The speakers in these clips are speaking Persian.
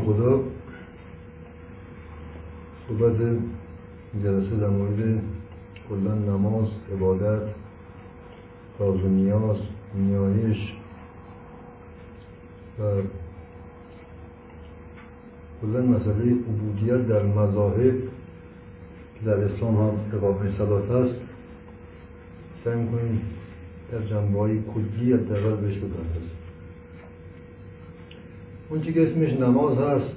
خدا صحبت جلسه در مورد کلا نماز عبادت راز و نیاز نیایش و کلا مسئله عبودیت در مذاهب که در اسلام هم اقامه صلات هست سعی می‌کنیم در جنبه های کلی حداقل بهش بپردازیم. اون که اسمش نماز هست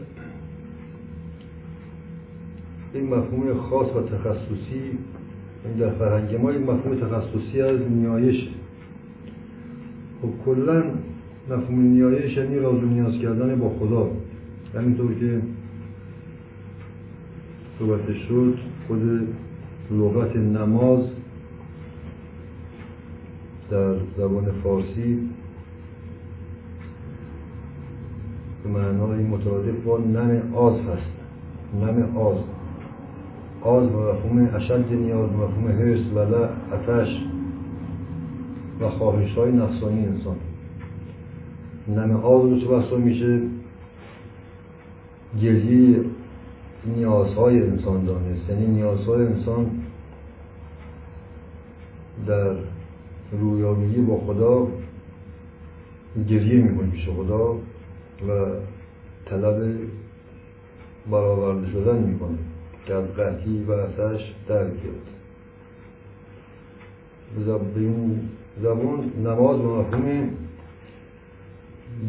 این مفهوم خاص و تخصصی یعنی در فرهنگ ما این مفهوم تخصصی از نیایش خب کلا مفهوم نیایش یعنی راز و نیاز کردن با خدا. همینطور که صحبت شد خود لغت نماز در زبان فارسی به معنای مترادف با نم آز هست. نم آز. آز و مفهوم اشد نیاز و مفهوم حرس و اتش و خواهش های نفسانی انسان. نم آز رو چه بحثا میشه؟ گریه نیازهای انسان دانست یعنی نیازهای انسان در رویارویی با خدا گریه می‌کنه پیش خدا. و طلب برآورده شدن می‌کنه. که از قحطی و اتش در به این زبان نماز مفهوم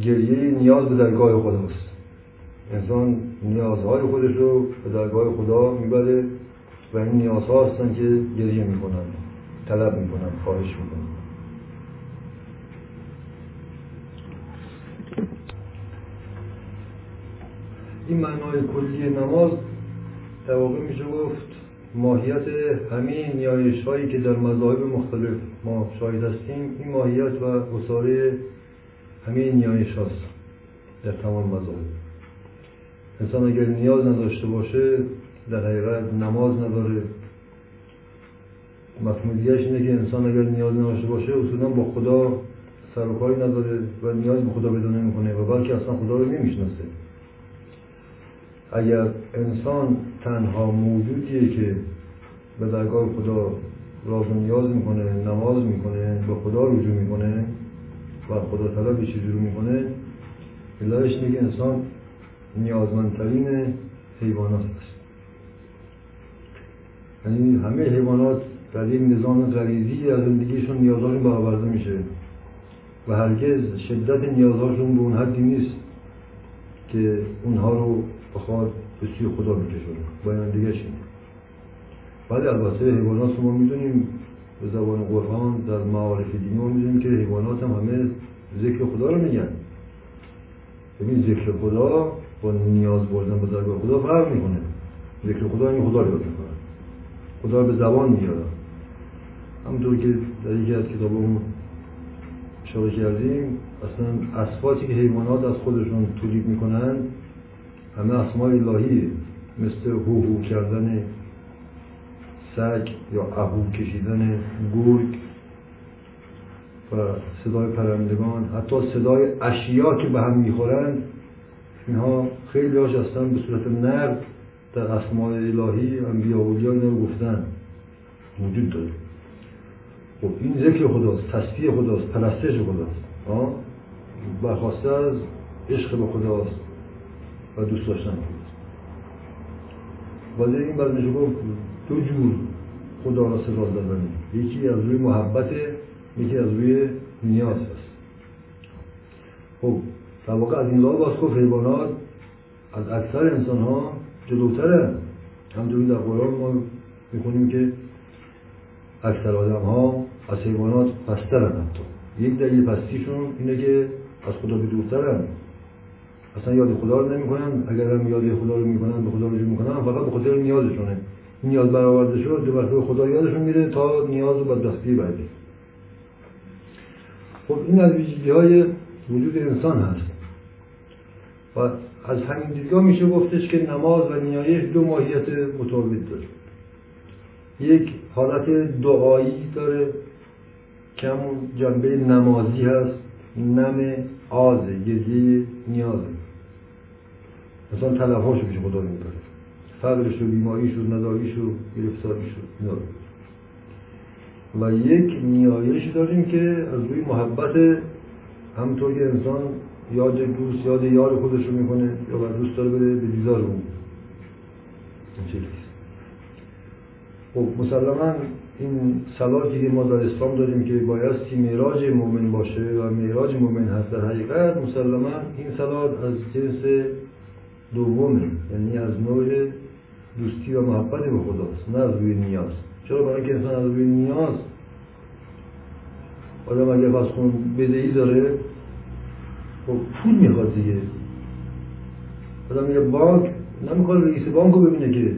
گریه نیاز به درگاه خداست انسان نیازهای خودش رو به درگاه خدا می‌بره و این نیازها هستن که گریه می‌کنن طلب می‌کنن خواهش می‌کنن. این معنای کلی نماز در واقع میشه گفت ماهیت همه نیایش هایی که در مذاهب مختلف ما شاهد هستیم این ماهیت و گساره همه نیایش هاست در تمام مذاهب. انسان اگر نیاز نداشته باشه در حقیقت نماز نداره. مفهوم دیگرش اینه که انسان اگر نیاز نداشته باشه اصولا با خدا سر و نداره و نیاز به خدا پیدا نمی‌کنه و بلکه اصلا خدا رو نمی‌شناسه. اگر انسان تنها موجودیه که به درگاه خدا راز و نیاز می‌کنه نماز می‌کنه به خدا رجوع می‌کنه و خدا طلب چیزی رو می‌کنه علتش اینه که انسان نیازمندترین حیوانات هست یعنی همه حیوانات در این نظام غریزی از زندگیشون نیازهاشون برآورده میشه و هرگز شدت نیازهاشون به اون حدی نیست که اونها رو بخواد به سوی خدا بکشونه باید دیگه شید ولی البته حیوانات ما می‌دونیم به زبان قرآن در معارف دینی ما می‌دونیم که حیوانات هم همه ذکر خدا رو میگن. ببین ذکر خدا با نیاز بردن به درگاه خدا فرق می‌کنه. ذکر خدا این خدا رو یاد خدا به زبان میارن همونطور که در یکی از کتابمون اشاره کردیم اصلا اصفاتی که حیوانات از خودشون تولید می‌کنن همه اسماء الهی مثل هو هو کردن سگ یا اهو کشیدن گرگ و صدای پرندگان. حتی صدای اشیا که به هم می‌خورن اینها خیلی هاش هستن به صورت نقد در اسماء الهی انبیا و اولیاء اینا گفتن. وجود داره. خب این ذکر خداست تسبیح خداست پرستش خداست. برخواسته از عشق به خداست. و دوست داشتن. ولی این بعد گفت دو جور خدا را سپاس دادن یکی از روی محبت یکی از روی نیاز هست. خب در واقع از این لحاظ باز گفت حیوانات از اکثر انسان ها جلوتره. همونطوری در قرآن ما می‌کنیم که اکثر آدم ها از حیوانات پسترن حتی. یک دلیل پستیشون اینه که از خدا به دورترن اصلا یاد خدا رو نمی‌کنن. اگر هم یاد خدا رو می‌کنن به خدا رجوع می‌کنن فقط به خاطر نیازشونه. نیاز برآورده شد دو وقت به خدا یادشون میره تا نیاز و بدبختی بعدی. خب این از ویژگی های وجود انسان هست. و از همین دیدگاه میشه گفتش که نماز و نیایش دو ماهیت متفاوت داره. یک حالت دعایی داره که همون جنبه نمازی هست. نم آزه گریه نیازه مثلا تلفاش میشه خدا میپره فقرش و بیماریش و نداریش و گرفتاریش و و یک نیایش داریم که از روی محبت همطور که انسان یاد دوست یاد یار خودش رو می‌کنه یا بر دوست داره بره به دیدار اون خب مسلما این صلاتی که ما در اسلام داریم که بایستی معراج مؤمن باشه و معراج مؤمن هست در حقیقت مسلما این صلات از جنس دومه یعنی از نوع دوستی و محبت به خداست نه از روی نیاز. چرا برای اینکه انسان از روی نیاز آدم اگر پس خون بدهی داره خب پول می‌خواد دیگه. آدم یه بانک نمی‌خواد رئیس بانک رو ببینه که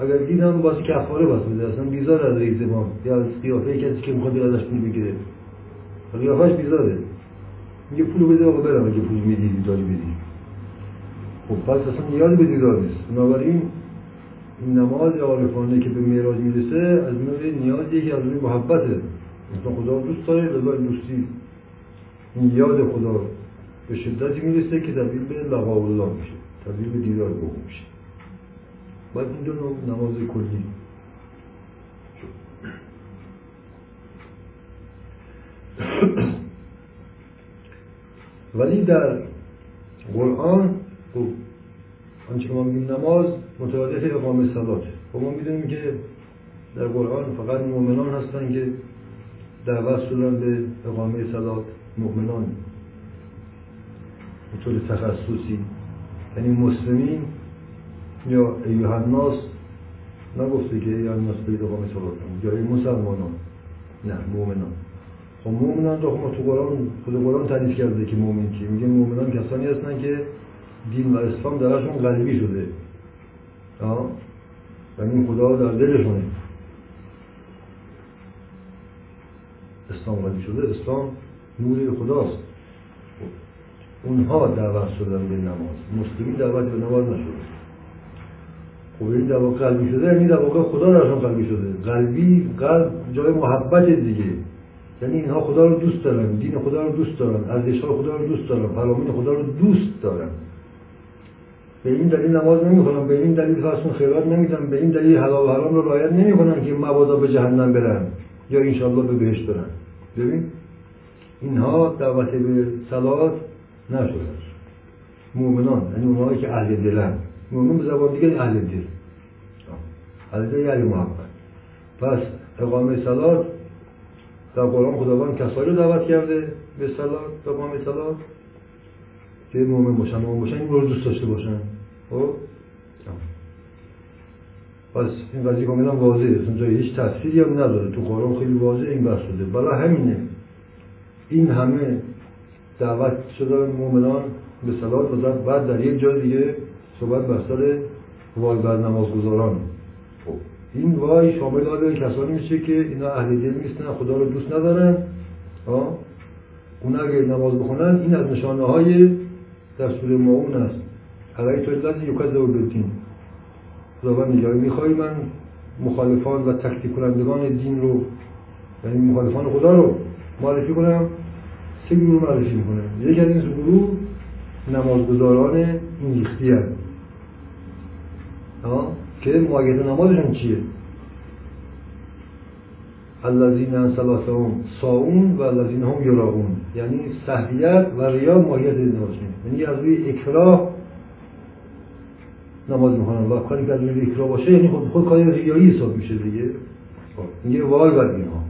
اگر دیدم باز کفاره باز بده اصلا بیزار از رئیس بانک. یا از قیافه کسی که می‌خواد ازش پول بگیره. قیافش بیزاره. میگه پول بده آقا برم اگه پول میدی داری بدی. خب پس اصلا نیاز به دیدار نیست. بنابراین این نماز عارفانه که به معراج می‌رسه از نوع نیازی که از روی محبته. مثلا خدا دوست داره لذا دوستی این یاد خدا به شدتی می‌رسه که تبدیل به لقاء الله میشه تبدیل به دیدار با میشه. باید این دو نماز کلی. ولی در قرآن خب آنچه ما میگیم نماز مترادف اقامه صلات. و خب ما می‌دونیم که در قرآن فقط مؤمنان هستن که دعوت شدن به اقامه صلات مؤمنان. به طور تخصصی. یعنی مسلمین یا ایوه الناس نگفته که ایوه الناس به اقامه صلات یا ای مسلمانان. نه مؤمنان. خب مؤمنان رو خب تو قرآن خود قرآن تعریف کرده که مؤمن که میگه مؤمنان کسانی هستن که دین و اسلام درشون غریبی شده. و این خدا در دلشونه اسلام غریبی شده اسلام نور خداست. اونها دعوت شدن به نماز. مسلمین دعوت به نماز نشده. خب این در واقع قلبی شده یعنی در واقع خدا درشون قلبی شده. قلبی قلب جای محبت دیگه. یعنی اینها خدا رو دوست دارن دین خدا رو دوست دارن ارزش خدا رو دوست دارن فرامین خدا رو دوست دارن. به این دلیل نماز نمی‌خونن به این دلیل فرسون خیرات نمیدن به این دلیل حلال و حرام رو رعایت نمی‌کنن که مبادا به جهنم برن یا انشالله به بهشت برن. ببین اینها دعوت به صلات نشدن مؤمنان یعنی اونهایی که اهل دلن. مؤمن به زبان دیگه اهل دل. اهل دل یعنی محبت. پس اقامه صلات در قرآن خداوند کسایی رو دعوت کرده به صلات اقامه صلات؟ که مؤمن باشن مؤمن باشن این رو دوست داشته باشن. خب؟ پس این قضیه کاملا واضحه جای هیچ تفسیری هم نداره. تو قرآن خیلی واضح این بحث شده. بلا همینه. این همه دعوت شدن مؤمنان به صلات و بعد در یک جای دیگه صحبت بر سر وای بر نماز گذاران خب. این وای شامل آده کسانی میشه که اینا اهل دل نیستن خدا رو دوست ندارن. اون اگر نماز بخونن این از نشانه های در سوره است. حقایی تو الذی یکذب بالدین خداوند میگه می‌خوای من مخالفان و تکتیک کنندگان دین رو یعنی مخالفان خدا رو معرفی کنم سه گروه معرفی می‌کنه یکی از این گروه نمازگزاران این ریختی هست که ماهیت نمازشون چیه؟ الذین عن صلاتهم ساون و الذین هم یراون یعنی سهلیت و ریا ماهیت نمازشون. یعنی از روی اکراه نماز می‌خوانن و کاری که از روی اکراه باشه یعنی خود, خود کاری ریایی حساب میشه دیگه. خب، میگه وای بر اینها.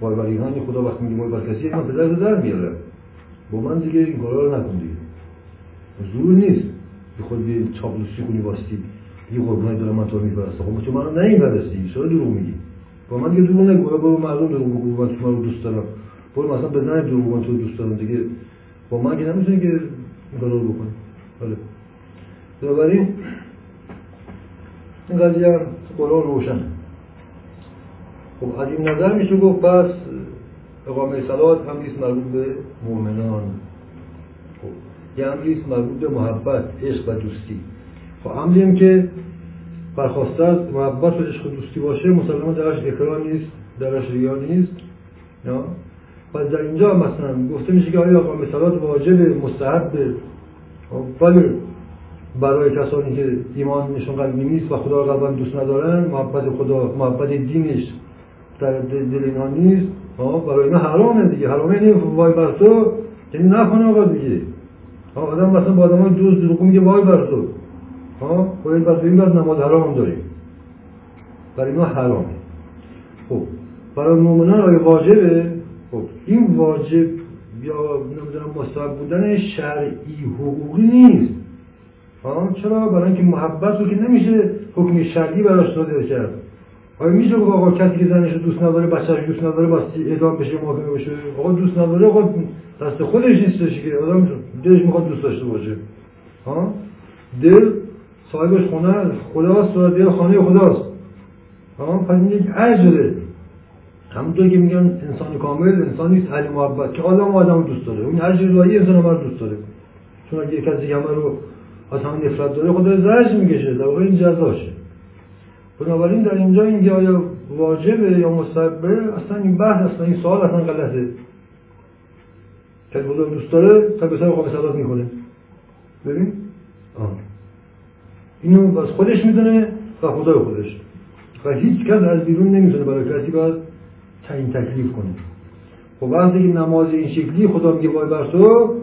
وای بر اینها یعنی خدا وقتی میگه وای بر کسی من پدر در میاره با من دیگه این کارا رو نکن دیگه. زور نیست. که خود بیا چاپلوسی کنی واسطی یه قربونای دارم من تو میپرستم خب تو منو نمیپرستی چرا دروغ میگی؟ با من دیگه دروغ نگو. برو مردم دروغ بگو. من تو رو دوست دارم. برو مثلا بزن دروغ من تو دوست دارم دیگه. با من که نمی‌تونی که این کارو رو بکنی. بله. بنابراین این قضیه قرآن روشن خب از این نظر میشه گفت بس اقامه صلات هم نیست مربوط به مؤمنان. خب یه امریست مربوط به محبت عشق و دوستی. خب امری که برخواسته از محبت و عشق و دوستی باشه مسلمان درش اکراه نیست درش ریا نیست یا پس در اینجا مثلا گفته میشه که آیا اقامه صلات واجب مستحب؟ خب، ولی برای کسانی که ایمانشون قلبی نیست و خدا قلبا دوست ندارن محبت خدا محبت دینش در دل اینا نیست. برای اینا حرامه دیگه. حرامه یعنی وای بر تو یعنی نکنه آقا دیگه. آدم مثلا با آدم دوست دروغ میگه وای بر تو. باید بر این بعد نماز حرام داریم. برای اینا حرامه. خب برای مؤمنان آیا واجبه؟ خب این واجب یا نمی‌دونم مستحب بودن شرعی حقوقی نیست. چرا؟ برای اینکه محبت رو که نمیشه حکم شرعی براش صادر کرد آیا میشه گفت آقا کسی که زنش دوست نداره بچه‌ش دوست نداره بس اعدام بشه محاکمه بشه. آقا دوست نداره آقا دست خودش نیستش که آدم دلش می‌خواد دوست داشته باشه. ها دل صاحبش خونه خداست و دل خانه خداست. ها پس این یک عجله همونطور که میگن انسان کامل انسانی است محبت. که آدم آدم دوست داره. اون عجل الهی انسان رو دوست داره. چون اگه کسی همه رو همه نفرت داره خدا زرش می‌کشه در واقع این جزاشه. بنابراین در اینجا اینکه آیا واجبه یا مستحبه اصلا این بحث اصلا این سوال اصلا غلطه کسی خدا دوست داره تا به سر خواهد می‌کنه ببین؟ آه. اینو از خودش می‌دونه و خدای خودش. و هیچ کس از بیرون نمی‌تونه برای کسی باید تعیین تکلیف کنه. خب وقتی نماز این شکلی خدا میگه وای بر تو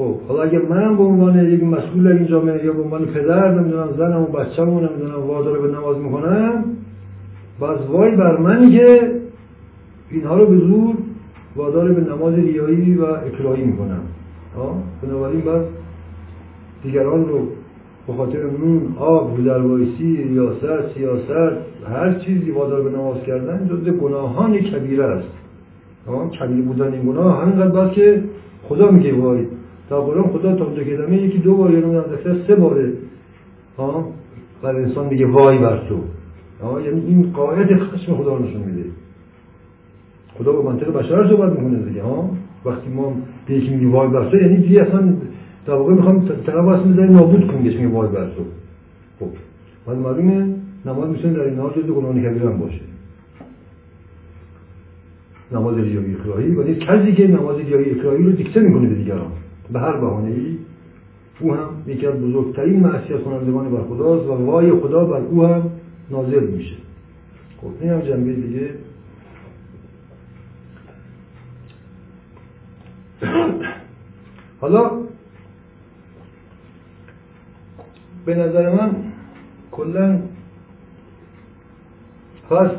خب حالا اگه من به عنوان یک مسئول این جامعه یا به عنوان پدر نمی‌دونم زنم و بچه‌مو نمی‌دونم وادار به نماز می‌کنم باز وای بر منی که اینها رو به زور وادار به نماز ریایی و اکراهی می‌کنم. بنابراین باز دیگران رو به خاطر نون آب وایسی ریاست سیاست هر چیزی وادار به نماز کردن جز گناهان کبیره است. کبیر بودن این گناه همینقدر باز که خدا میگه وای. در قرآن خدا تا اونجا که یکی دو بار یا نمی‌دونم سه باره ها برای انسان میگه وای بر تو. یعنی این قاعد خشم خدا نشون میده. خدا با منطق بشر صحبت می‌کنه دیگه ها. وقتی ما به میگه وای بر تو یعنی دیگه اصلا در واقع می‌خوام طرف واسه می‌ذاری نابود کنیم که میگه وای بر تو. خب بعد معلومه نماز می‌تونه در این حال جز گناه کبیره هم باشه. نماز ریایی اکراهی و نیست کسی که نماز ریایی اکراهی رو دیکته می‌کنه به دیگران. به هر بهانه ای او هم یکی از بزرگترین معصیت کنندگان بر خداست و وای خدا بر او هم نازل میشه. خب این هم جنبه دیگه. حالا به نظر من کلا پس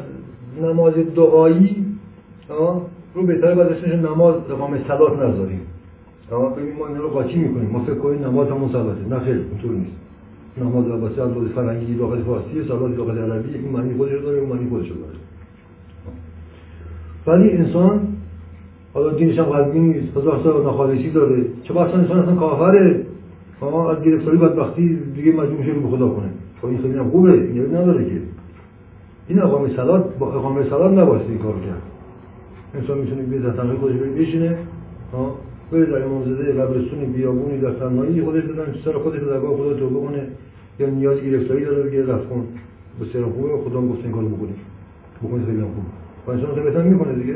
نماز دعایی رو بهتر باید نماز اقامه سلات نذاریم. اما ببین ما اینا رو قاطی می‌کنیم ما فکر کنیم نماز همون سلاته نه خیلی اونطور نیست نماز واسه از فرنگی لغت فارسی سلات لغت عربی این معنی خودش داره اون معنی خودش داره ولی انسان حالا دینش هم قلبی نیست هزار سال نخالصی داره چه بحثا انسان اصلا کافره از گرفتاری بدبختی دیگه مجبور شده به خدا کنه خب این خیلی هم خوبه این نداره که این اقامه سلات با اقامه سلات نباید این کار کرد انسان می‌تونه بیاد تنهایی خودش بشینه بره در امامزاده قبرستونی بیابونی در تنهایی خودش بدن سر خودش در درگاه خدا توبه کنه یا نیاز گرفتاری داره بگه رفت کن به سر خوبه خدا هم گفت این کارو بکنی بکنی خیلی خوب و انسان بهتر می‌کنه دیگه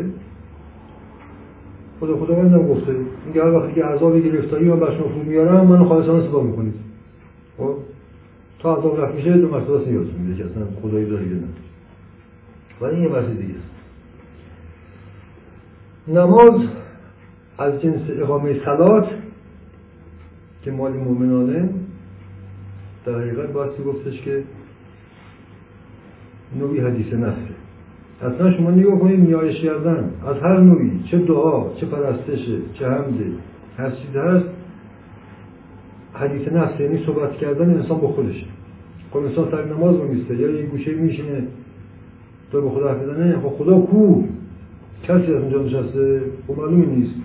خدا خدا من گفته اینکه هر وقتی که عذاب گرفتاری و بر شما میارم منو خالصانه صدا می‌کنید خب تا عذاب رفت میشه دو مرتبه نیاز میده که اصلا خدایی داره نه ولی این یه دیگه نماز از جنس اقامه سلات که مال مؤمنانه در حقیقت بایستی گفتش که نوعی حدیث نفسه. اصلا شما نگاه کنید نیایش کردن از هر نوعی چه دعا چه پرستشه چه حمده هر چیز هست حدیث نفس یعنی صحبت کردن انسان با خودشه خب انسان سر نماز میسته یا یه گوشه میشینه تو به خدا حرف خب خدا کو؟ کسی از اونجا نشسته؟ خب معلومی نیست.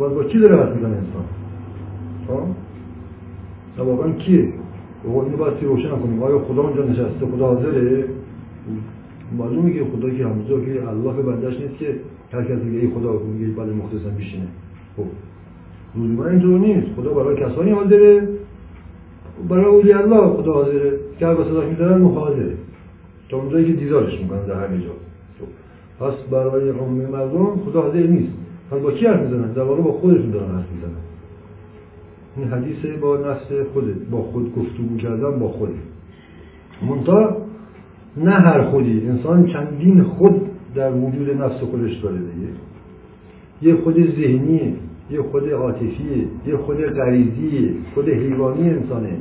باید با کی داره حرف می‌زنه انسان؟ واقعا کیه؟ اینو باید روشن کنیم آیا خدا اونجا نشسته؟ خدا حاضره؟ معلومه که خدا که همونجا که الله به بندش نیست که هر کسی میگه ای خدا میگه بله مختصا بیشینه خب. من اینطور نیست. خدا برای کسانی حاضره. برای اولی الله خدا حاضره. که هر صداش میدارن حاضره. تا اونجایی که دیدارش می‌کنن در همه جا. خب. پس برای عموم مردم خدا حاضر نیست. پس با کی حرف می‌زنن؟ در واقع با خودشون دارن حرف می‌زنن. این حدیث با نفس خوده با خود گفتگو کردن با خود منتها نه هر خودی انسان چندین خود در وجود نفس خودش داره دیگه. یه خود ذهنیه یه خود عاطفیه یه خود غریزیه خود حیوانی انسانه.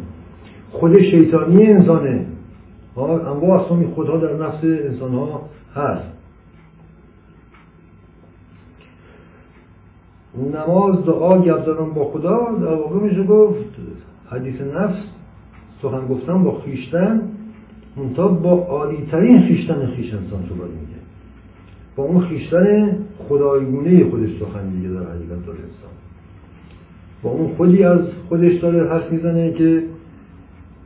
خود شیطانی انسانه. انواع اقسامی خودها در نفس انسان ها هست. نماز دعا گردانم با خدا در واقع میشه گفت حدیث نفس سخن گفتن با خیشتن منتها با عالیترین خیشتن خیش انسان صحبت میگه با اون خیشتن خدایگونه خودش سخن میگه در حقیقت داره انسان. با اون خودی از خودش داره حرف می‌زنه که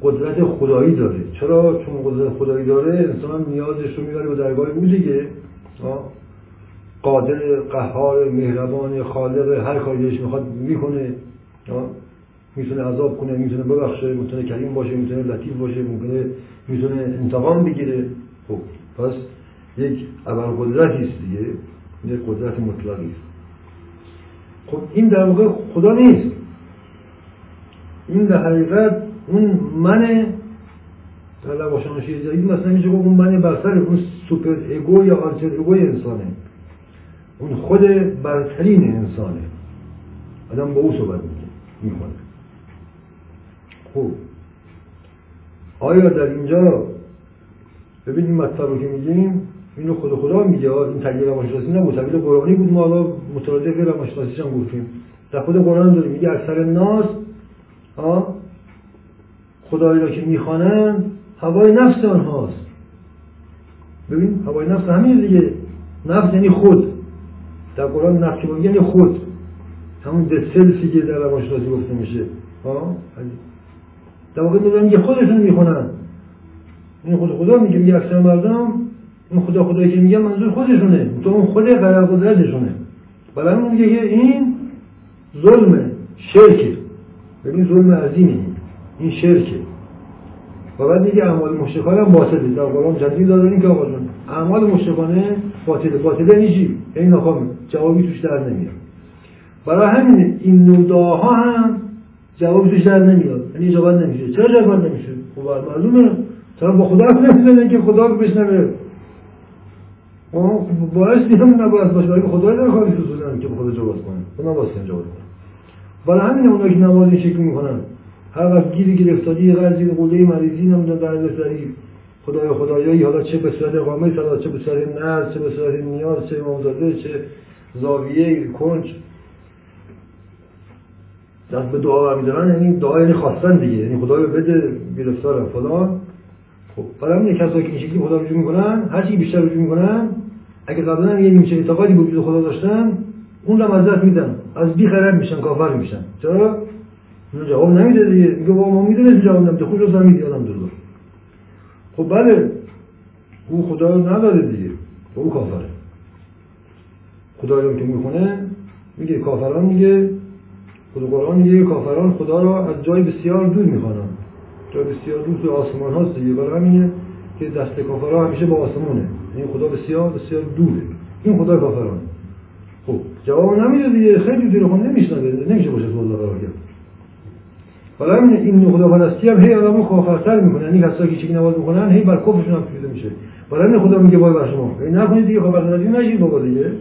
قدرت خدایی داره. چرا؟ چون قدرت خدایی داره انسان نیازش رو می‌بره به درگاه او دیگه. قادر قهار مهربان خالق هر کاری دلش می‌خواد می‌کنه. می‌تونه عذاب کنه می‌تونه ببخشه می‌تونه کریم باشه می‌تونه لطیف باشه ممکنه می‌تونه انتقام بگیره. خب پس یک ابرقدرتی است دیگه. یک قدرت مطلقی است خب این در واقع خدا نیست. این در حقیقت اون من در روانشناسی جدید مثلا میشه اون من برتر اون superego یا alter ego انسانه. اون خود برترین انسانه. آدم با او صحبت می‌کنه خب آیا در اینجا ببینیم مطلب رو که میگیم اینو خود خدا میگه این تغییر روانشناسی نبود تغییر قرآنی بود ما حالا مترادف روانشناسیش هم گفتیم. در خود قرآن داریم میگه اکثر ناس خدایی را که می‌خوانند هوای نفس آنهاست. ببین هوای نفس همین دیگه. نفس یعنی خود. در قرآن که یعنی خود. همون سلفی که در روانشناسی گفته میشه. ها؟ در واقع میگن یه خودشون می‌خونن. این خود خدا میگه میگه اکثر مردم این خدا خدایی که میگه منظور خودشونه. تو اون خود قرار قدرتشونه. برای همون میگه این ظلمه شرکه. ببین ظلم عظیمی. این شرکه. و بعد میگه اعمال مشرکان هم باطله. در قرآن جدید دادن که آقا اعمال مشرکانه باطله باطله یعنی این ناکامه جوابی توش در نمیاد. برای همین این نوداها هم جوابی توش در نمیاد. یعنی اجابت نمیشه. چرا جواب نمیشه؟ خب معلومه. چرا با خدا نمی‌زنه که خدا رو بشنوه. باعث هم نباید باشه. برای خدا کاری سوزونن که به خدا جواز کنه. خدا باید جواز کنه. برای همین اونایی که نماز شکل می‌کنن هر وقت گیری گرفتاری قرضی قوله مریضی نمی‌دونم در بسری خدای خدایایی حالا چه به صورت اقامه صلات چه به صورت نرد چه به صورت نیاز چه امامزاده چه زاویه کنج. دست به دعا میدارن یعنی دعا یعنی خواستن دیگه یعنی خدای بده گرفتارم فلان. خب برای همین کسایی که این شکلی خدا رجوع می‌کنن هر چی بیشتر رجوع می‌کنن اگه قبلا یه نیمچه اعتقادی به خدا داشتن اون رو از میدن. از بی میشن کافر میشن. چرا؟ اون جواب نمیده دیگه. میگه ما می‌دونست جواب نمیده. خوش رو میدی آدم خب بله. او خدا نداره دیگه. او کافره. خدایی که می‌خونه میگه کافران میگه. خود قرآن میگه کافران خدا را از جای بسیار دور می‌خوانن. جای بسیار دور تو آسمان هاست دیگه. برای همینه که دست کافرها همیشه با آسمونه این خدا بسیار بسیار دوره. این خدا کافران خب جواب نمیده دیگه. خیلی دور خون نمیشنوه. نمیشه باشه خدا قرار کرد. حالا این این خدا پرستی هم هی آدمو کافرتر می‌کنه. یعنی کسایی که چیزی نماز می‌کنن هی بر کفرشون هم پیدا میشه. برای این خدا میگه وای بر شما این نکنید دیگه خبر ندید نشید بابا دیگه.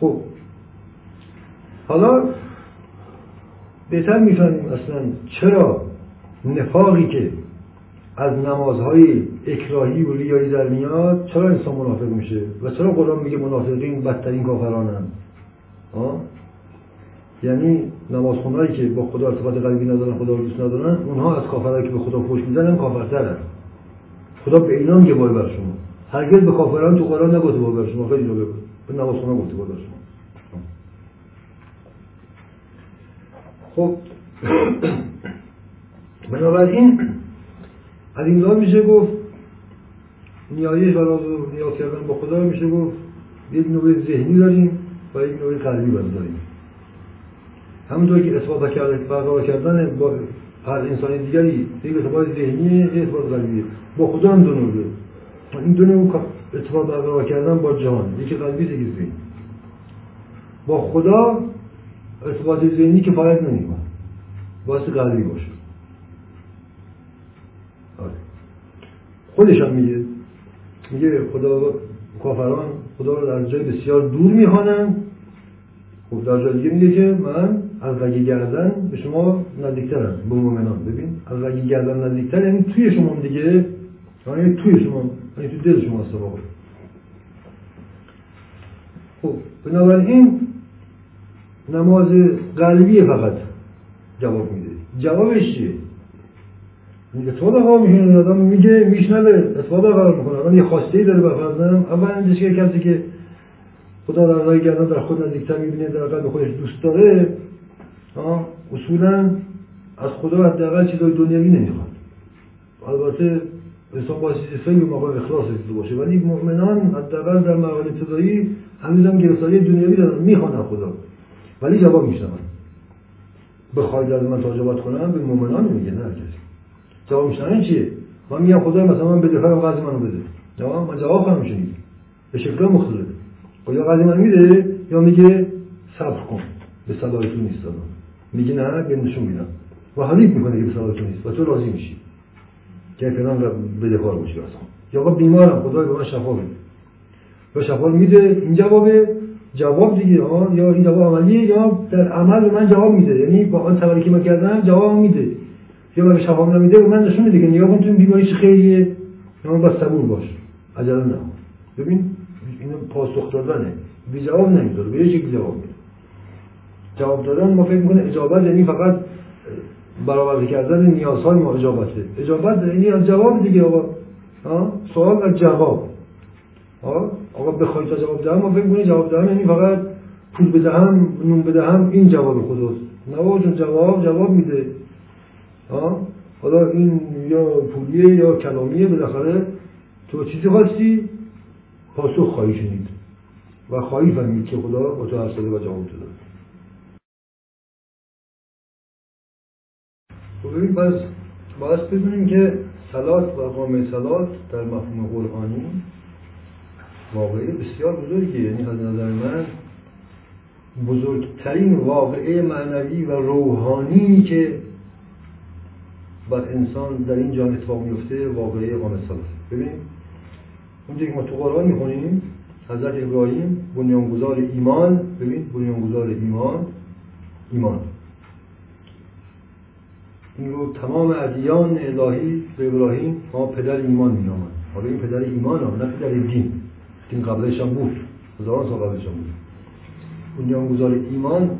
خب. حالا بهتر می‌فهمیم اصلا چرا نفاقی که از نمازهای اکراهی و ریایی در میاد چرا انسان منافق میشه؟ و چرا قرآن میگه منافقین بدترین کافرانن؟ یعنی نماز خونهایی که با خدا ارتباط قلبی ندارن خدا رو دوست ندارن اونها از کافرهایی که به خدا خوش می‌زنن کافرترن. خدا به اینا میگه وای بر شما. هرگز به کافران تو قرآن نگفته وای بر شما. خیلی جالب به نماز خونه گفته وای بر شما. خب. بنابراین از این میشه گفت نیایش و نیاز کردن با خدا میشه گفت. یک نوع ذهنی داریم و یک نوع قلبی داریم همونطور که اثبات برقرار کردن با هر انسان دیگری یک اثبات ذهنی اثبات قلبی. با خدا هم دو نوعه این دو نوع اثبات برقرار کردن با جهان. یکی قلبی یکی ذهنی. با خدا اثبات ذهنی که فقط نمی‌کنه. واسه قلبی باشه. آره. خودش هم میگه. میگه خدا کافران خدا رو در جای بسیار دور می‌خوانن خب در جای دیگه میگه که من از رگی گردن به شما نزدیکترم به مؤمنان ببین از رگی گردن نزدیکتر یعنی توی شما دیگه یعنی توی شما یعنی توی دل شما سراغ خب بنابراین نماز قلبی فقط جواب میده جوابش چیه میگه تو ها میشنه آدم میگه میشنوه اثبات قرار می‌کنه آدم یه خواسته ای داره بفرزم اول که کسی که خدا در راه گردن در خود نزدیکتر می‌بینه در قلب خودش دوست داره اصولا از خدا حداقل چیزای دنیوی نمی‌خواد. البته انسان با چیزی به مقام اخلاص رسیده باشه. ولی مؤمنان حداقل در مقام ابتدایی هنوزم گرفتاری دنیوی دارن. می‌خوان خدا. ولی جواب میشنون. بخواید از من تاجبات کنم به مؤمنان نمیگه نه کسی جواب میشنون چیه؟ من میگم خدا مثلا من بده فرم قضی منو بده. جواب من جواب خواهم شنید. به شکل مختلف. یا قضی من میده یا میگه صبر کن. به صلاح تو نیست میگه نه به نشون میدم. و حریف می‌کنه که به تو نیست. و تو راضی میشی. که فلان بده کار باشی اصلا یا آقا بیمارم خدا به من شفا بده. و شفا میده این جوابه. جواب دیگه ها یا این جواب عملیه یا در عمل به من جواب میده. یعنی با آن سوالی که من کردم جواب میده. یا من شفا نمیده به من نشون میده که نگاه کن تو بیماریش خیلیه یا با صبور باش. عجله نه ببین اینو پاسخ دادنه. بی جواب نمیداره به یه جواب میده جواب دادن ما فکر می‌کنه اجابت یعنی فقط برآورده کردن نیازهای ما اجابته اجابت یعنی از جواب دیگه آقا. سوال از جواب. آقا بخوای تا جواب دهم ما فکر می‌کنه جواب دهم یعنی فقط پول بدهم نون بدهم این جواب خداست. نه چون جواب جواب میده. حالا این یا پولیه یا کلامیه بالاخره تو چیزی خواستی؟ پاسخ خواهی شنید. و خواهی فهمید که خدا با تو و جواب داده. خب ببین پس باید بدونیم که سلات و قام سلات در مفهوم قرآنی واقعی بسیار بزرگیه. یعنی از نظر من بزرگترین واقعه معنوی و روحانی که بر انسان در این جان اتفاق میفته واقعه قام سلات. ببینیم اونجا که ما تو قرآن می‌خونیم حضرت ابراهیم بنیانگذار ایمان ببین بنیانگذار ایمان ایمان. این رو تمام ادیان الهی به ابراهیم ما پدر ایمان مینامن حالا این پدر ایمان هم نه پدر دین. دین قبلش هم بود. هزاران سال قبلش هم بود. بنیانگذار ایمان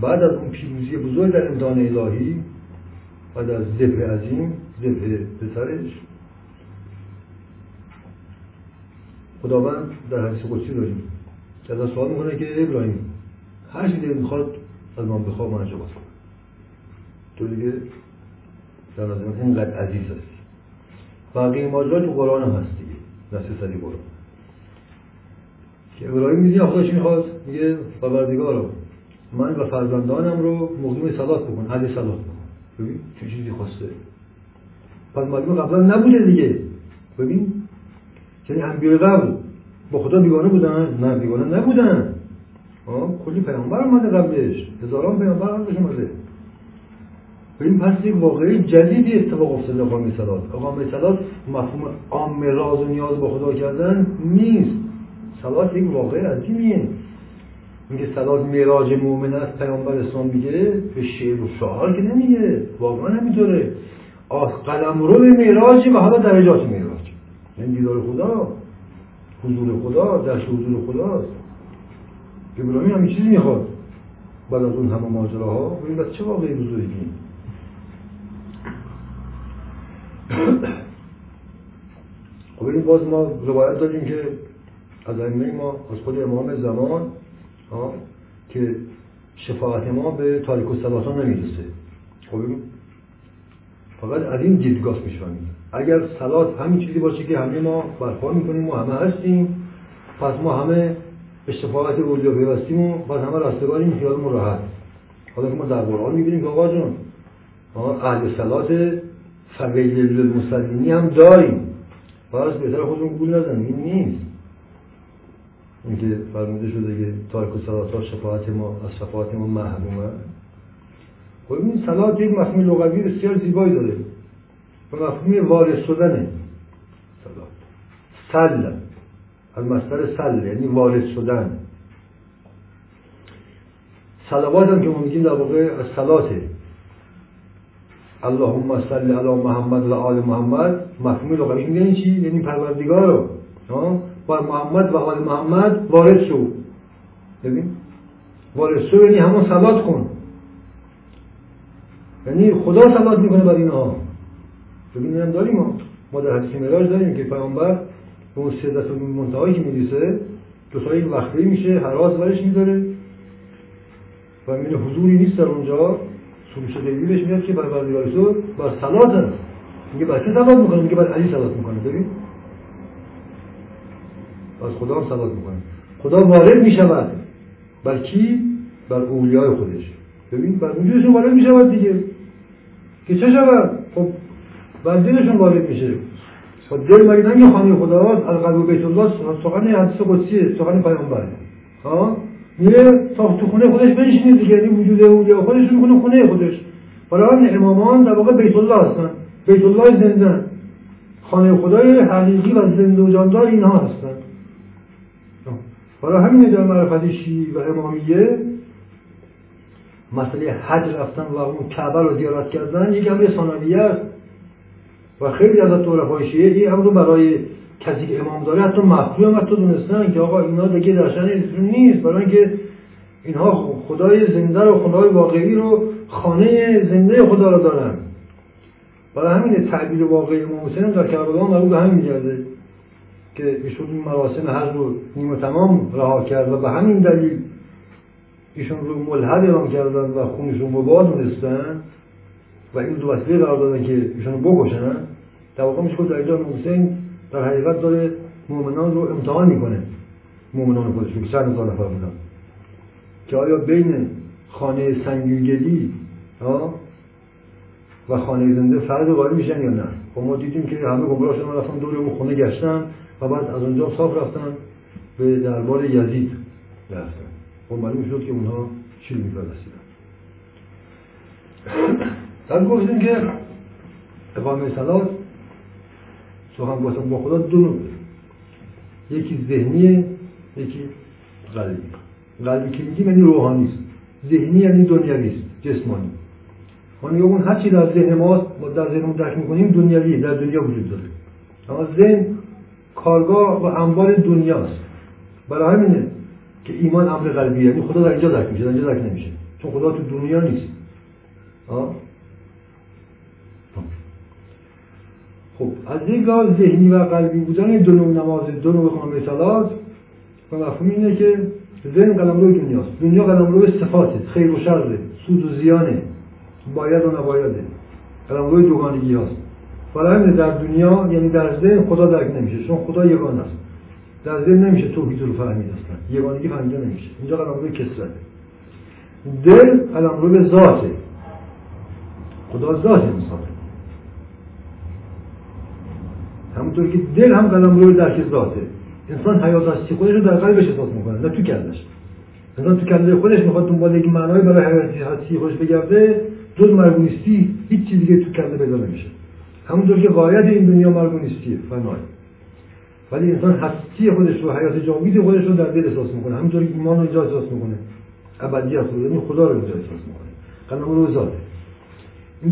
بعد از اون پیروزی بزرگ در امتحان الهی بعد از ذبح عظیم ذبح پسرش خداوند در حدیث قدسی داریم. که از سوال می‌کنه که ابراهیم هر چیزی می‌خواد از من بخواه من انجام تو دیگه در نظر اینقدر عزیز هستی بقیه ماجرا تو قرآن هم هست دیگه. نسل سری قرآن که ابراهیم میدین خودش می‌خواد. میگه رو من و فرزندانم رو مقیم صلات بکن علی صلات بکن. ببین چه چیزی خواسته. پس معلومه قبلا نبوده دیگه. ببین. یعنی انبیای قبل با خدا بیگانه بودن؟ نه بیگانه نبودن. کلی پیامبر اومده قبلش. هزاران پیامبر هم اومده. این پس یک واقعی جدیدی اتفاق افتاده اقام سلات اقام سلات مفهوم عام راز و نیاز با خدا کردن نیست. سلات یک واقع عظیمیه. میگه سلات میراج مؤمن است پیامبر اسلام میگه به شعر و شعار که نمیگه. واقعا نمیطوره قلم رو به میراجی و حالا درجات میراج یعنی دیدار خدا حضور خدا در حضور خداست ابراهیم همین چیزی می‌خواد. بعد از اون همه ماجراها. ببین چه واقعی بزرگی خب این باز ما روایت داریم که از ائمه ما از خود امام زمان که شفاعت ما به تاریک و سلاتان نمی‌رسه. خب فقط از این دیدگاه میشونیم اگر سلات همین چیزی باشه که همه ما برپا می‌کنیم و همه هستیم پس ما همه به شفاعت اولیا پیوستیم و پس همه رستگاریم خیالمون راحت. حالا که ما در قرآن می‌بینیم که آقا جون اهل سلات فویل للمسلمینی هم داریم. پس بهتر خودمون گول نزنیم. این نیست. اون که فرموده شده که تارک و ها شفاعت ما از شفاعت ما محرومه. خب این صلات یک مفهوم لغوی بسیار زیبایی داره. و مفهوم وارد شدنه صلات سل. از مصدر سل یعنی وارد شدن. صلوات هم که ما میگیم در واقع از صلاته اللهم صل علی محمد و آل محمد مفهوم لغوی میگن چی یعنی پروردگار رو با محمد و آل محمد وارد شو ببین وارد شو یعنی همون صلات کن یعنی خدا صلات می‌کنه بر اینها ببین هم داریم ما ما در حدیث مراج داریم که پیامبر به اون سیدت منتهایی که میریسه دو سایی وقتی میشه حراس برش میداره و می‌بینه حضوری نیست در اونجا غیبی بهش میاد که برای تو بر صلات هست میگه بر چه صلات می‌کنه میگه بر علی صلات می‌کنه ببین. از خدا هم صلات می‌کنه. خدا وارد می‌شود. بر کی? بر اولیای خودش. ببین بر وجودشون وارد می‌شود دیگه. که چه شود؟ خب بر دلشون وارد میشه. خب دل مگه نمیگه خانه خدا از قلب بیت الله سخن حدیث قدسیه سخن پیامبر ها؟ تا تو خونه خودش بنشینه دیگه یعنی وجود اولیا خودش می‌کنه خونه خودش. برای امامان در واقع بیت الله هستن. بیت الله زنده خانه خدای حقیقی و زنده و جاندار اینها هستن. برای همین در معرفت و امامیه مسئله حج رفتن و اون کعبه رو زیارت کردن یک امر ثانویه است و خیلی از طرفای شیعه این امر رو برای کسی که امام داره حتی مفهوم هم حتی دونستن که آقا اینا دیگه درشن نیست برای اینکه اینها خدای زنده رو خدای واقعی رو خانه زنده خدا رو دارن. برای همین تعبیر واقعی امام حسین در کربلا مربوط به همین میگرده که ایشون این مراسم هر رو نیمه تمام رها کرد و به همین دلیل ایشون رو ملحد اعلام کردن و خونشون مباد دونستن و این دو وسیله قرار دادن که ایشون رو بکشن. در واقع میشه در اینجا حسین در حقیقت داره مؤمنان رو امتحان می‌کنه. مؤمنان خودش که چند هزار نفر بودن. که آیا بین خانه سنگیگلی و خانه زنده فرد وارد میشن یا نه؟ خب ما دیدیم که همه گمراه شدن رفتن دور اون خونه گشتن و بعد از اونجا صاف رفتن به دربار یزید رفتن. خب معلوم شد که اونها چی میپرستیدن. بعد گفتیم که اقامه سلات سخن گفتن با خدا دو نوع یکی ذهنیه یکی قلبی. قلبی که میگیم یعنی روحانی است. ذهنی یعنی دنیوی است جسمانی. ما اون هر چی در ذهن ما در ذهنمون درک می‌کنیم دنیوی در دنیا وجود داره. اما ذهن کارگاه و انبار دنیاست. برای همینه که ایمان امر قلبی یعنی خدا در اینجا درک میشه در اینجا درک نمیشه. چون خدا تو دنیا نیست. آه؟ خب از یک ذهنی و قلبی بودن دو نوع نماز دو نوع خانه سلات و مفهوم اینه که ذهن قلمرو دنیاست دنیا قلمرو صفاته خیر و شره سود و زیانه باید و نبایده قلمرو دوگانگی هاست. برای در دنیا یعنی در ذهن خدا درک نمیشه چون خدا یگان است. در ذهن نمیشه توحید رو فهمید اصلا یگانگی فهمیده نمیشه. اینجا قلمرو کسرته دل قلمرو ذاته. خدا ذات انسانه همونطور که دل هم قلم روی درک ذاته. انسان حیات هستی خودش رو در قلبش احساس می‌کنه نه تو کلش انسان تو کله خودش می‌خواد دنبال یک معنای برای حیات هستی خودش بگرده جز مرگونیستی هیچ چیزی دیگه تو کله پیدا نمیشه. همونطور که غایت این دنیا مرگونیستیه فنای ولی انسان هستی خودش رو حیات جاوید خودش رو در دل احساس می‌کنه. همونطور که ایمان رو احساس می‌کنه. ابدیت رو یعنی خدا رو احساس می‌کنه. قلم رو ذاته.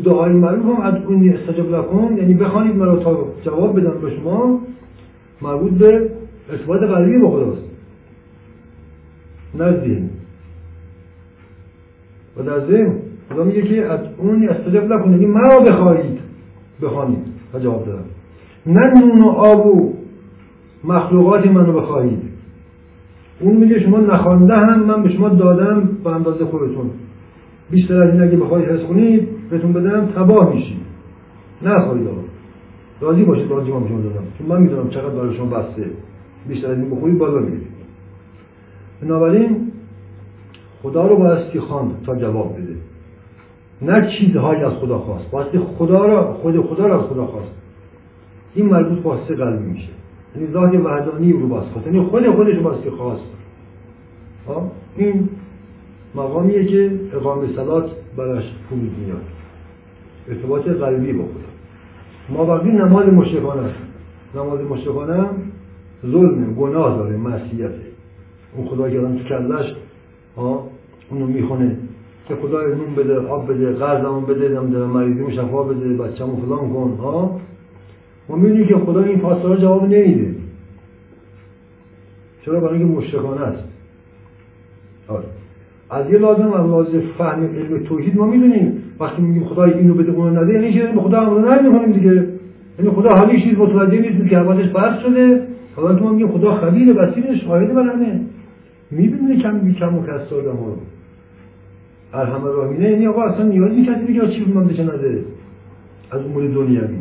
دعای معروف هم از اون استجاب لکن یعنی بخوانید مرا تا جواب بدم به شما مربوط به ارتباط قلبی با خداست. نه و در ذهن خدا میگه که از اون استجاب لکن یعنی مرا بخواهید بخوانید و جواب دادم. نه نون و آب و مخلوقات منو بخواهید. اون میگه شما نخوانده هم من به شما دادم به اندازه خودتون. بیشتر از این اگه بخواهید حس کنید بهتون بدم تباه میشید نخواهید آقا راضی باشید راضی ما شما دادم چون من می‌دونم چقدر برای شما بسته. بیشتر از این بخورید بالا میرید. بنابراین خدا رو بایستی خواند تا جواب بده. نه چیزهایی از خدا خواست. بایستی خدا را خود خدا را از خدا خواست. این مربوط واسطه قلبی میشه. یعنی ذات وحدانی رو باز خواست. یعنی خود خودش رو باستی خواست. این مقامیه که اقام سلات براش پول میاد ارتباط قلبی با خدا. ما وقتی نماز مشرکانه است نماز مشرکانه هم ظلم گناه داره معصیته. اون خدا که تو کلش اونو می‌خونه. که خدای نون بده آب بده قرضمون بده نمی‌دونم مریضی شفا بده بچه‌مو فلان کن. ها ما می‌دونیم که خدا این پاسدارا جواب نمیده. چرا؟ برای اینکه مشرکانه است آره. از یه لازم از لازم فهم علم توحید ما می‌دونیم. وقتی میگیم خدا اینو بده اونو نده یعنی که به خدا امر نمی‌کنیم دیگه. یعنی خدا همه چیز متوجه نیست که حواسش بحث شده. حالا ما میگیم خدا خبیر بصیر شاهد برنه می‌بینه کم بی کم و کس ها رو ارحم راهمینه یعنی آقا اصلا نیازی کسی بگه چی من بشه نده. از امور دنیوی